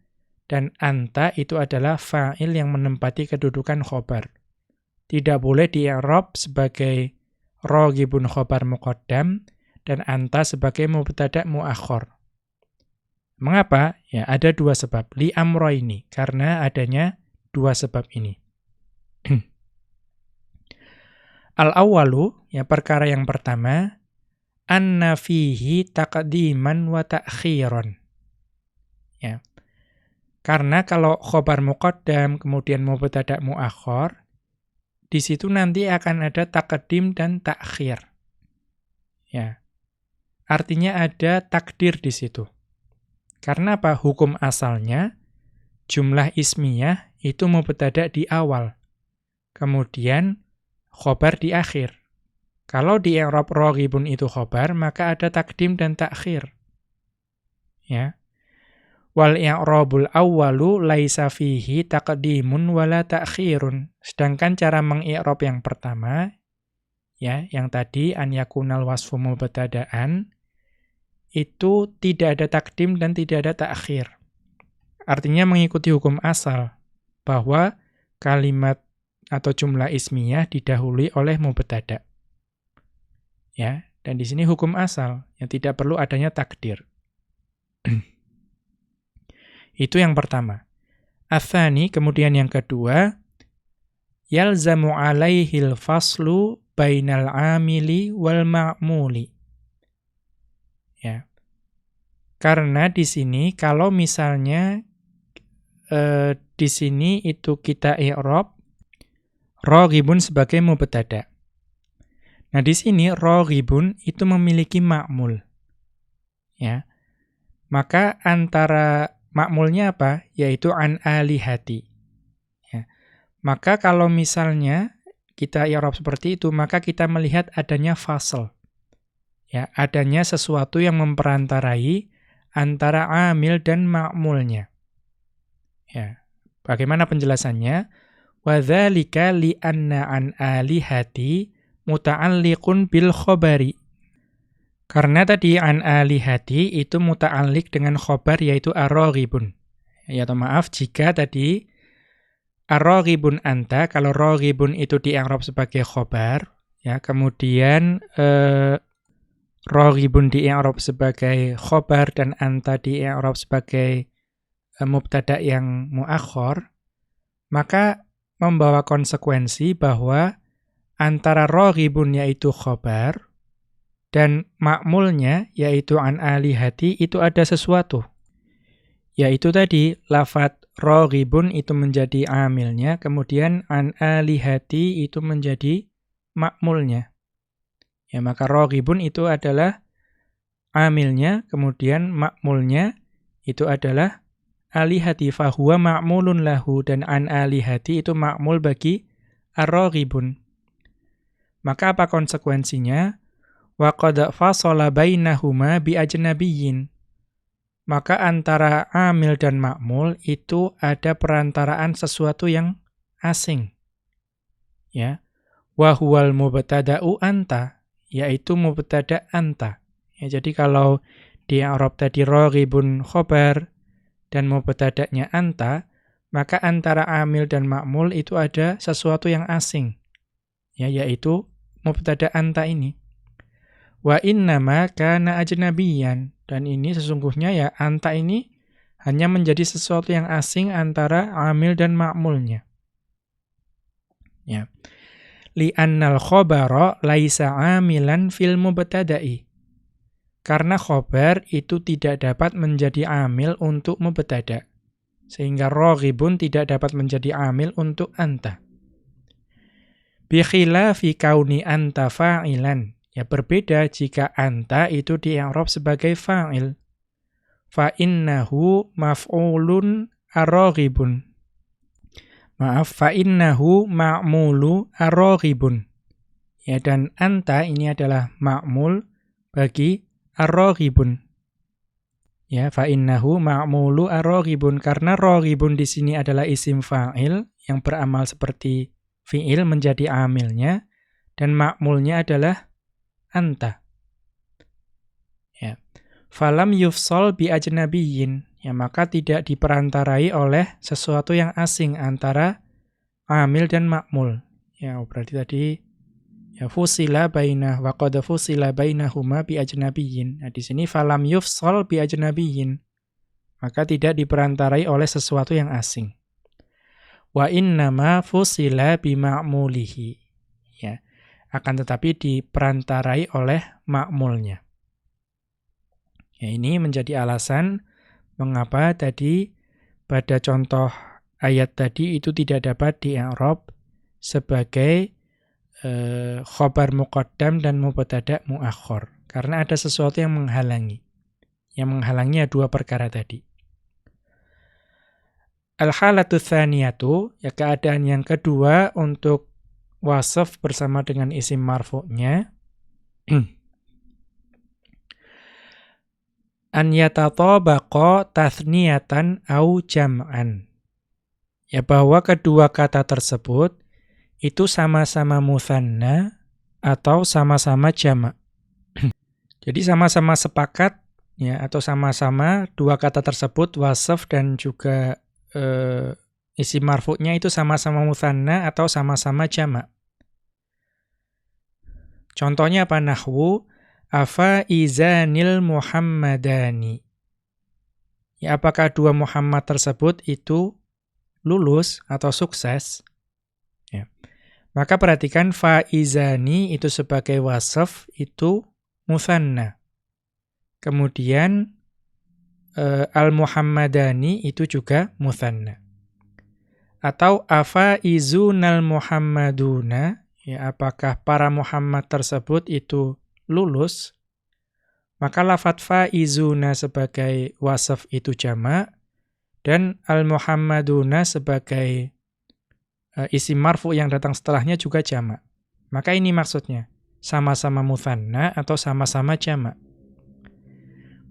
dan anta itu adalah fa'il yang menempati kedudukan khobar. Tidak boleh di i'rab sebagai Rogibun khobar muqaddam dan anta sebagai mubtada muakhor. Mengapa? Ya, ada dua sebab. Li amro ini, karena adanya dua sebab ini. Al-awalu, ya perkara yang pertama, anna fihi taqdiman wa ta'khiran. Ya. Karena kalau khobar muqaddam kemudian mubtada muakhor, di situ nanti akan ada takdim dan takhir. Ya. Artinya ada takdir di situ. Karena apa? Hukum asalnya jumlah ismiyah itu mubtada di awal. Kemudian khobar di akhir. Kalau di i'rab raghibun itu khobar, maka ada takdim dan takhir. Ya. Wal i'rabul awwalu laisa fihi taqdimun wala ta'khirun. Sedangkan cara mengi'rab yang pertama ya, yang tadi an yakunal wasfu mubtada'an itu tidak ada takdim dan tidak ada ta'khir. Artinya mengikuti hukum asal bahwa kalimat atau jumlah ismiyah didahului oleh mubtada. Ya, dan di sini hukum asal yang tidak perlu adanya takdir. Itu yang pertama. Athani, kemudian yang kedua, yalzamu alaihil faslu bainal amili wal ma'muli. Ya. Karena di sini kalau misalnya eh, di sini itu kita i'rab raghibun sebagai mubtada. Nah, di sini raghibun itu memiliki makmul. Ya. Maka antara makmulnya apa? Yaitu an alihati. Ya. Maka kalau misalnya kita i'rab seperti itu, maka kita melihat adanya fasal. Ya, adanya sesuatu yang memperantarai antara amil dan makmulnya. Ya. Bagaimana penjelasannya? Wadzalika li'anna an alihati muta'alliqun bil khobari. Karena tadi an alihati itu muta'alliq dengan khobar yaitu arroghibun. Ya atau maaf jika tadi arroghibun anta, kalau roghibun itu dianggap sebagai khobar, ya kemudian eh, roghibun dianggap sebagai khobar dan anta dianggap sebagai eh, mubtada yang muakhor, maka membawa konsekuensi bahwa antara roghibun yaitu khobar dan makmulnya yaitu an alihati itu ada sesuatu. Yaitu tadi lafat roghibun itu menjadi amilnya, kemudian an alihati itu menjadi makmulnya. Ya maka roghibun itu adalah amilnya, kemudian makmulnya itu adalah alihati fahuwa ma'mulun lahu dan an alihati itu makmul bagi ar-raghibun. Maka apa konsekuensinya? Wa qad fasala bainahuma bi ajnabiyyin. Maka antara amil dan makmul itu ada perantaraan sesuatu yang asing. Ya. Wa huwal mubtada'u anta, yaitu mubtada anta. Ya, jadi kalau di Arab tadi raghibun khobar dan mubtada'nya anta, maka antara amil dan makmul itu ada sesuatu yang asing ya yaitu mubtada anta ini. Wa innama kana ajnabiyan dan ini sesungguhnya ya anta ini hanya menjadi sesuatu yang asing antara amil dan makmulnya. Ya. Li'annal khabara laisa amilan fil mubtada'i. Karena khobar itu tidak dapat menjadi amil untuk mubtada. Sehingga roghibun tidak dapat menjadi amil untuk anta. Bikhilafi kauni anta fa'ilan. Ya berbeda jika anta itu di'arab sebagai fa'il. Fa'innahu maf'ulun arroghibun. Maaf, fa'innahu ma'mulu arroghibun. Ya, dan anta ini adalah ma'mul bagi arroghibun. Ya, fa'innahu ma'mulu arroghibun. Karena roghibun di sini adalah isim fa'il yang beramal seperti fi'il menjadi amilnya dan makmulnya adalah anta. Ya. Falam yufsol bi ajnabiyyin. Ya, maka tidak diperantarai oleh sesuatu yang asing antara amil dan makmul. Ya, berarti tadi ya fusila bainah wa qad fusila bainahuma bi ajnabiyyin. Nah, di sini falam yufsal bi ajnabiyyin. Maka tidak diperantarai oleh sesuatu yang asing wa innama fusila bima'mulihi. Ya. Akan tetapi diperantarai oleh makmulnya. Ya ini menjadi alasan mengapa tadi pada contoh ayat tadi itu tidak dapat di-i'rab sebagai eh, khobar muqaddam dan mubtada muakhir karena ada sesuatu yang menghalangi. Yang menghalanginya dua perkara tadi Al-halatu thaniyatu, ya keadaan yang kedua untuk wasaf bersama dengan isim marfu'nya. An yatatabaqa tathniyatan au jam'an. Ya bahwa kedua kata tersebut itu sama-sama muthanna atau sama-sama jamak. Jadi sama-sama sepakat ya atau sama-sama dua kata tersebut wasaf dan juga uh, isi marfu'nya itu sama-sama musanna atau sama-sama jamak. Contohnya apa nahwu afa izanil muhammadani. Ya apakah dua Muhammad tersebut itu lulus atau sukses? Ya. Maka perhatikan faizani itu sebagai wasaf itu musanna. Kemudian uh, al-Muhammadani itu juga muthanna. Atau afa izunal Muhammaduna, ya apakah para Muhammad tersebut itu lulus? Maka lafat faizuna sebagai wasaf itu jamak dan al-Muhammaduna sebagai uh, isim marfu yang datang setelahnya juga jamak. Maka ini maksudnya, sama-sama muthanna atau sama-sama jamak.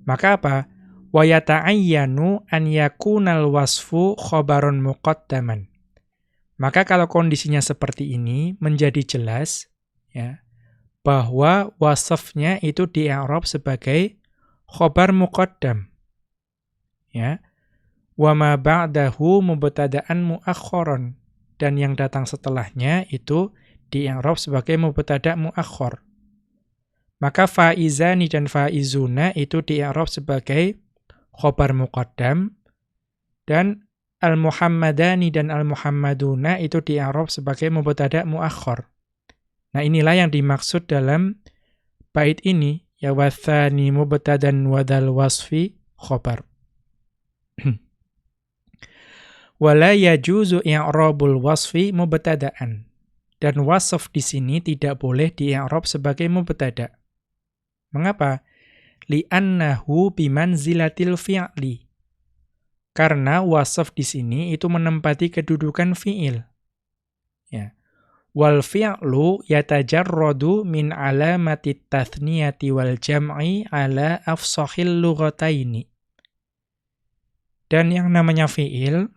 Maka apa? Wa yata'ayyanu an yakunal wasfu khabarun muqaddaman. Maka kalau kondisinya seperti ini menjadi jelas ya bahwa wasafnya itu di i'rab sebagai khabar muqaddam. Ya. Wa ma ba'dahu mubtada'an muakhkharan dan yang datang setelahnya itu di i'rab sebagai mubtada' muakhkhar. Maka faizani dan faizuna itu di i'rab sebagai khobar muqaddam dan al-muhammadani dan al-muhammaduna itu di Arab sebagai mubtada muakhir. Nah, inilah yang dimaksud dalam bait ini ya wathani mubtadan wadal wasfi khobar. Wala yajuzu i'rabul wasfi mubtada'an. Dan wasf di sini tidak boleh di i'rab sebagai mubtada. Mengapa? Li'annahu bimanzilatil fi'li. Karena wasaf di sini itu menempati kedudukan fi'il. Ya. Wal fi'lu yatajarradu min alamati tathniyati wal jam'i ala afsahil lughataini. Dan yang namanya fi'il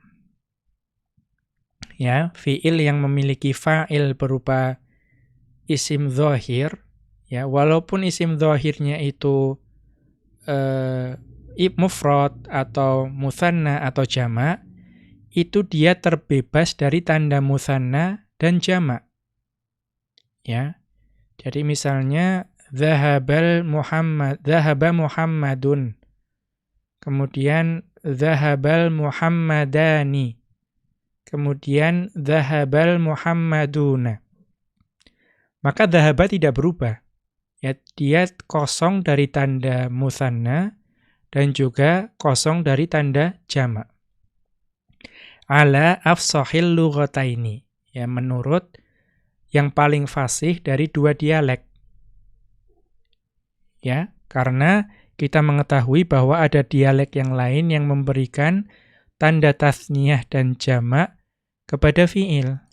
ya, fi'il yang memiliki fa'il berupa isim zahir ya, walaupun isim zahirnya itu uh, mufrad atau musanna atau jama' itu dia terbebas dari tanda musanna dan jama'. Ya. Jadi misalnya zahabal Muhammad zahaba Muhammadun. Kemudian zahabal Muhammadani. Kemudian zahabal Muhammaduna. Maka zahaba tidak berubah ya dia kosong dari tanda musanna dan juga kosong dari tanda jamak. Ala afsahil lughataini. Ya menurut yang paling fasih dari dua dialek. Ya, karena kita mengetahui bahwa ada dialek yang lain yang memberikan tanda tasniyah dan jamak kepada fiil,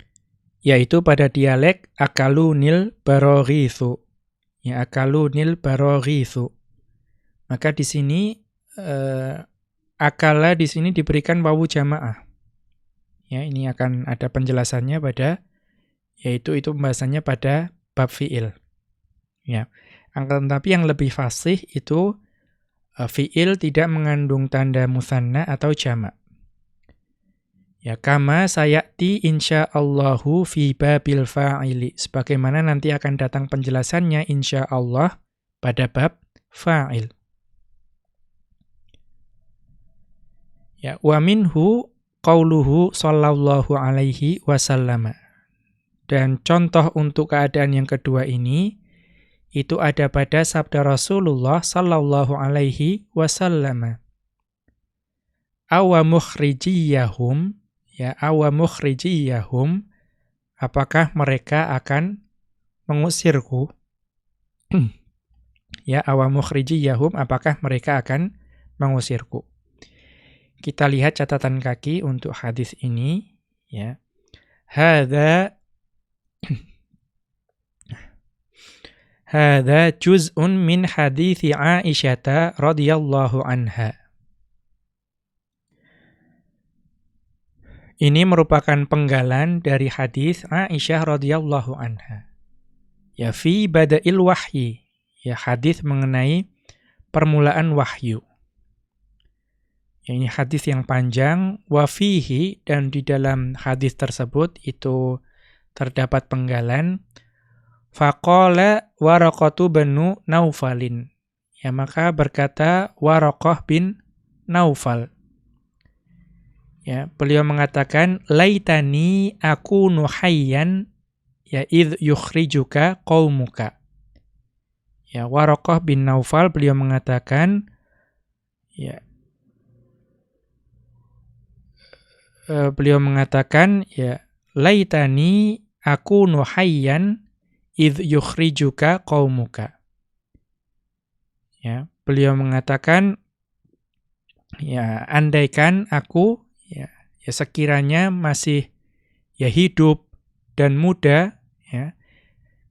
yaitu pada dialek akalunil baroghithu ya akalunil baroghithu. Maka di sini uh, akala di sini diberikan wawu jamaah. Ya, ini akan ada penjelasannya pada yaitu itu pembahasannya pada bab fiil. Ya. Angkat tapi yang lebih fasih itu uh, fiil tidak mengandung tanda musanna atau jamak. Ya kama sayati insyaallahu fi babil fa'ili. Sebagaimana nanti akan datang penjelasannya insyaallah pada bab fa'il. Ya wa minhu qauluhu sallallahu alaihi wasallam. Dan contoh untuk keadaan yang kedua ini itu ada pada sabda Rasulullah sallallahu alaihi wasallam. Awa mukhrijiyahum ya awa mukhrijiyahum apakah mereka akan mengusirku? Ya awa mukhrijiyahum apakah mereka akan mengusirku? Kita lihat catatan kaki untuk hadis ini ya. Hadza hadza juz'un min hadithi Aisyah radhiyallahu anha Ini merupakan penggalan dari hadis Aisyah radhiyallahu anha. Ya fi bada'il wahyi, ya hadis mengenai permulaan wahyu. Ya, ini hadis yang panjang wa fihi dan di dalam hadis tersebut itu terdapat penggalan faqala waraqatu banu Naufalin. Ya maka berkata Waraqah bin Naufal Ya, beliau mengatakan laitani aku nuhayyan ya id yukhrijuka qaumuka. Ya, Waraqah bin Naufal beliau mengatakan ya uh, beliau mengatakan ya laitani aku nuhayyan id yukhrijuka qaumuka. Ya, beliau mengatakan ya andaikan aku ya, ya sekiranya masih ya hidup dan muda ya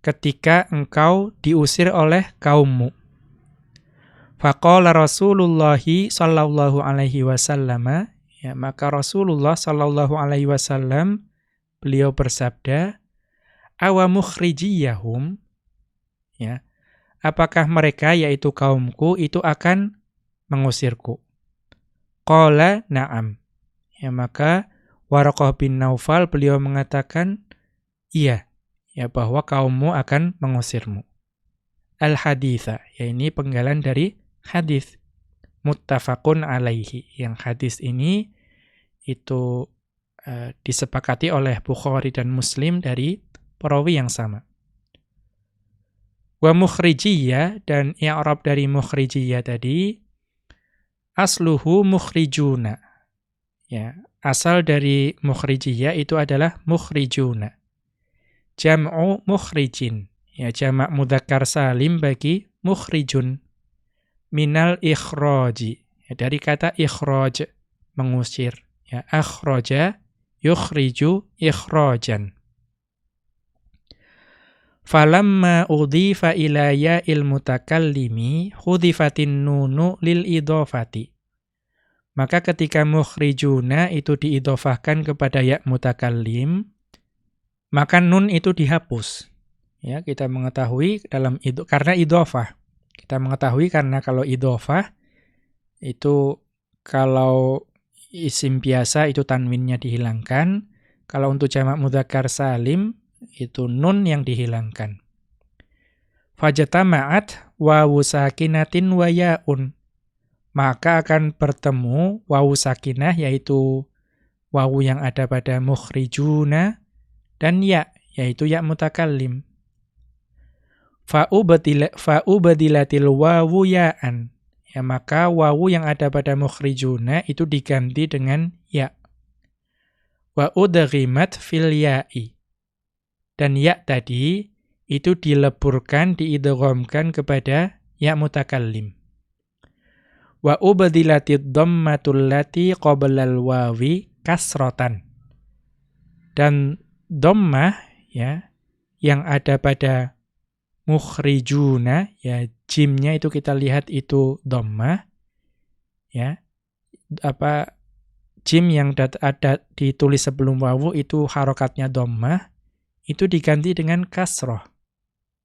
ketika engkau diusir oleh kaummu. Faqala Rasulullah sallallahu alaihi wasallam ya maka Rasulullah sallallahu alaihi wasallam beliau bersabda awa mukhrijiyahum ya apakah mereka yaitu kaumku itu akan mengusirku qala na'am ya maka Waraqah bin Naufal beliau mengatakan iya ya bahwa kaummu akan mengusirmu al haditha ya ini penggalan dari hadis muttafaqun alaihi. Yang hadis ini itu uh, disepakati oleh Bukhari dan Muslim dari perawi yang sama. Wa mukhrijiyah dan i'rab dari mukhrijiyah tadi asluhu mukhrijuna. Ya, asal dari mukhrijiyah itu adalah mukhrijuna. Jam'u mukhrijin. Ya, jamak mudzakkar salim bagi mukhrijun. Minal ikhraji ya, dari kata ikhraj mengusir. Ya akhraja yukhriju ikhrajan falamma udhifa ila ya'il mutakallimi hudifatin nunu lil idhofati maka ketika mukhrijuna itu diidhofahkan kepada ya mutakallim maka nun itu dihapus ya kita mengetahui dalam itu karena idhofah kita mengetahui karena kalau idofah itu kalau isim biasa itu tanwinnya dihilangkan, kalau untuk jamak mudzakkar salim itu nun yang dihilangkan. Fajatama'at wawu sakinatin wa ya'un. Maka akan bertemu wawu sakinah yaitu wawu yang ada pada mukhrijuna dan ya yaitu ya mutakallim fa'ubadilatil wawu ya'an. Ya, maka wawu yang ada pada mukhrijuna itu diganti dengan ya. Wa udghimat fil ya'i. Dan ya tadi itu dileburkan, diidghamkan kepada ya mutakallim. Wa ubadilatid dhammatul lati qablal wawi kasrotan. Dan dhammah ya yang ada pada mukhrijuna ya jimnya itu kita lihat itu dhammah ya apa jim yang ada ditulis sebelum wawu itu harokatnya dhammah itu diganti dengan kasroh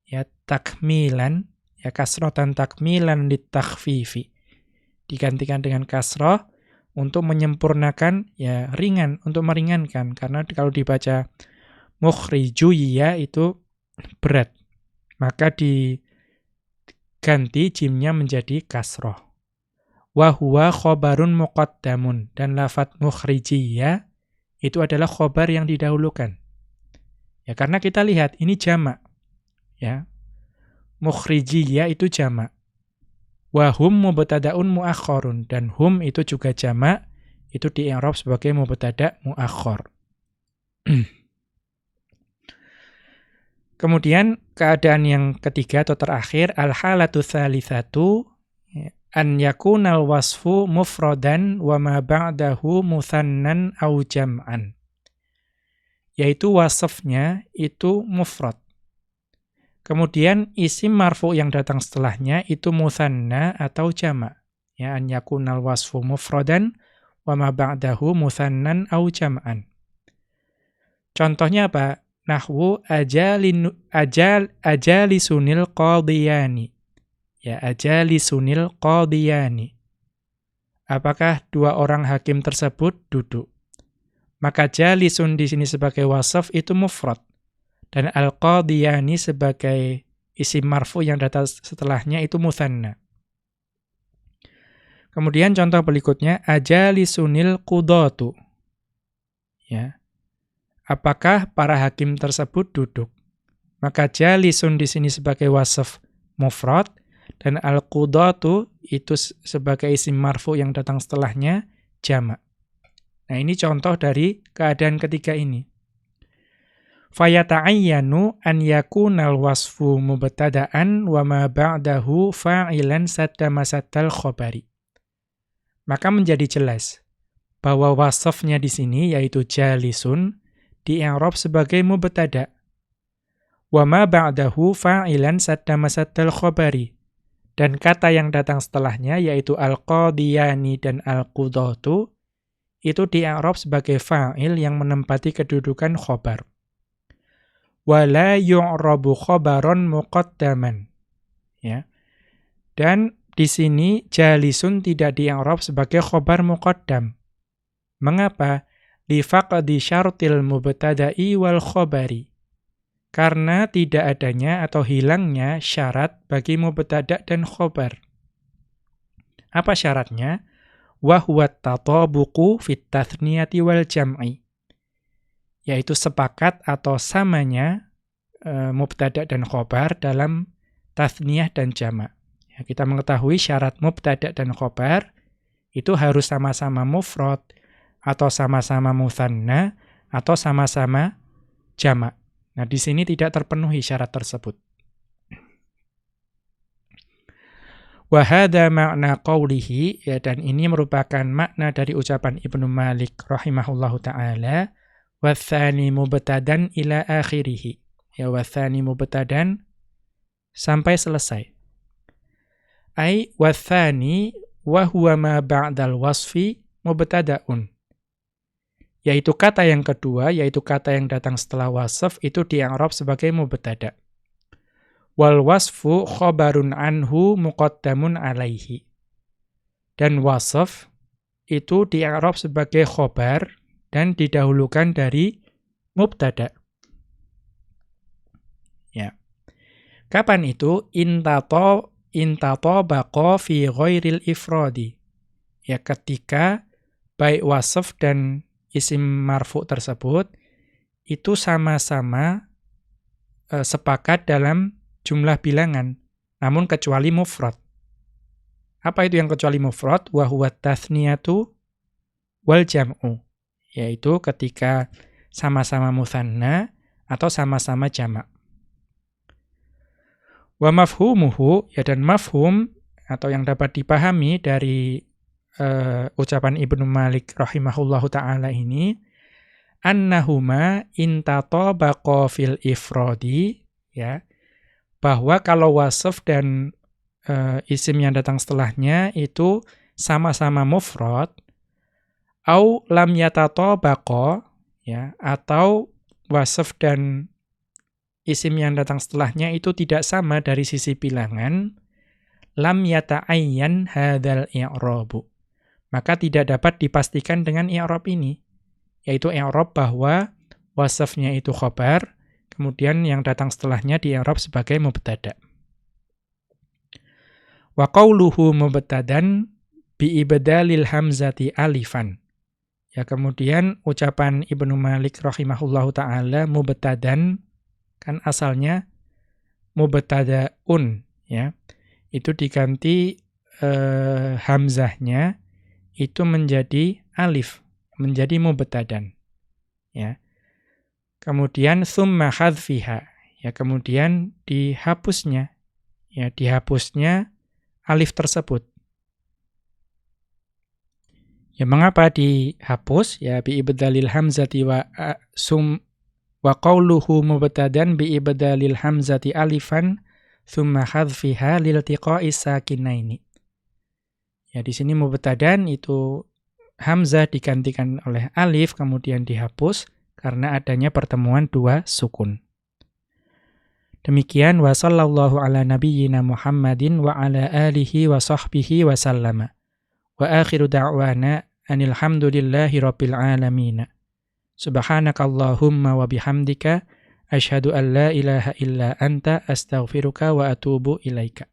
ya takmilan ya kasroh dan takmilan ditakhfifi digantikan dengan kasroh untuk menyempurnakan ya ringan untuk meringankan karena kalau dibaca mukhrijuya itu berat maka diganti jimnya menjadi kasroh. Wahuwa khobarun muqaddamun. Dan lafat mukhrijiyah itu adalah khobar yang didahulukan. Ya, karena kita lihat ini jamak. Ya. Mukhrijiyah itu jamak. Wahum mubtadaun muakhorun. Dan hum itu juga jamak. Itu di Arab sebagai mubtada muakhor. Kemudian keadaan yang ketiga atau terakhir al-halatu tsalitsatu ya, an yakunal wasfu mufradan wa ma ba'dahu muthannan au jam'an. Yaitu wasfnya itu mufrad. Kemudian isim marfu yang datang setelahnya itu muthanna atau jamak. Ya an yakunal wasfu mufradan wa ma ba'dahu muthannan au jam'an. Contohnya apa? nahwu ajalin ajal ajalisunil qadiyani. Ya, ajalisunil qadiyani. Apakah dua orang hakim tersebut duduk? Maka jalisun di sini sebagai wasaf itu mufrad dan al-qadiyani sebagai isim marfu yang datang setelahnya itu muthanna. Kemudian contoh berikutnya ajalisunil qudatu. Ya apakah para hakim tersebut duduk. Maka jalisun di sini sebagai wasaf mufrad dan al-qudatu itu sebagai isim marfu yang datang setelahnya jamak. Nah, ini contoh dari keadaan ketiga ini. Fayata'ayyanu an yakunal wasfu mubtada'an wa ma ba'dahu fa'ilan masatal khobari. Maka menjadi jelas bahwa wasafnya di sini yaitu jalisun di i'rab sebagai mubtada' wa ma ba'dahu fa'ilan masatal khobari dan kata yang datang setelahnya yaitu al-qadiyani dan al-qudatu itu di i'rab sebagai fa'il yang menempati kedudukan khobar wala yu'rabu khabaron muqaddaman. Ya. Dan di sini jalisun tidak di'rab sebagai khabar muqaddam. Mengapa? Li faqdi syartil mubtada'i wal khabari. Karena tidak adanya atau hilangnya syarat bagi mubtada' dan khabar. Apa syaratnya? Wa huwa tatabuqu fit tathniyati wal jam'i yaitu sepakat atau samanya e, mubtada dan khobar dalam tathniyah dan jamak. Ya, kita mengetahui syarat mubtada dan khobar itu harus sama-sama mufrad atau sama-sama muthanna atau sama-sama jamak. Nah, di sini tidak terpenuhi syarat tersebut. Wahada makna qawlihi, ya, dan ini merupakan makna dari ucapan Ibnu Malik rahimahullahu ta'ala, wathani mubtadan ila akhirih. Ya wathani mubtadan sampai selesai. Ai wathani wa huwa ma ba'dal wasfi mubtadaun. Yaitu kata yang kedua, yaitu kata yang datang setelah wasf itu dianggap sebagai mubtada. Wal wasfu khabarun anhu muqaddamun alaihi. Dan wasf itu dianggap sebagai khobar dan didahulukan dari mubtada. Ya. Kapan itu? Intato intato bako fi ghairil ifradi. Ya ketika baik wasaf dan isim marfu tersebut itu sama-sama e, sepakat dalam jumlah bilangan, namun kecuali mufrad. Apa itu yang kecuali mufrad? Wa huwa tathniyatu wal jam'u yaitu ketika sama-sama muthanna atau sama-sama jamak. Wa mafhumuhu ya dan mafhum atau yang dapat dipahami dari uh, ucapan Ibnu Malik rahimahullahu taala ini annahuma intatabaqa fil ifradi ya bahwa kalau wasf dan uh, isim yang datang setelahnya itu sama-sama mufrad au lam bako ya atau wasaf dan isim yang datang setelahnya itu tidak sama dari sisi bilangan. Lam yata'ayyan hadzal i'rabu. Maka tidak dapat dipastikan dengan i'rab ini yaitu i'rab bahwa wasafnya itu khobar kemudian yang datang setelahnya di i'rab sebagai mubtada. Wa qauluhu mubtadan bi ibdalil hamzati alifan Ya kemudian ucapan Ibnu Malik rahimahullahu taala mubtadan kan asalnya mubtadaun ya. Itu diganti eh, hamzahnya itu menjadi alif, menjadi mubtadan. Ya. Kemudian summa hadfiha ya kemudian dihapusnya ya dihapusnya alif tersebut Ya mengapa dihapus? Ya bi ibdalil hamzati wa sum wa qawluhu mubtadan bi ibdalil hamzati alifan thumma hadfiha liltiqa'i sakinaini. Ya di sini mubtadan itu hamzah digantikan oleh alif kemudian dihapus karena adanya pertemuan dua sukun. Demikian wa sallallahu ala nabiyyina Muhammadin wa ala alihi wa sahbihi wa sallama. Wa akhiru da'wana anil hamdulillahi rabbil alamin. Subhanakallahumma wa bihamdika asyhadu an la ilaha illa anta astaghfiruka wa atubu ilaika.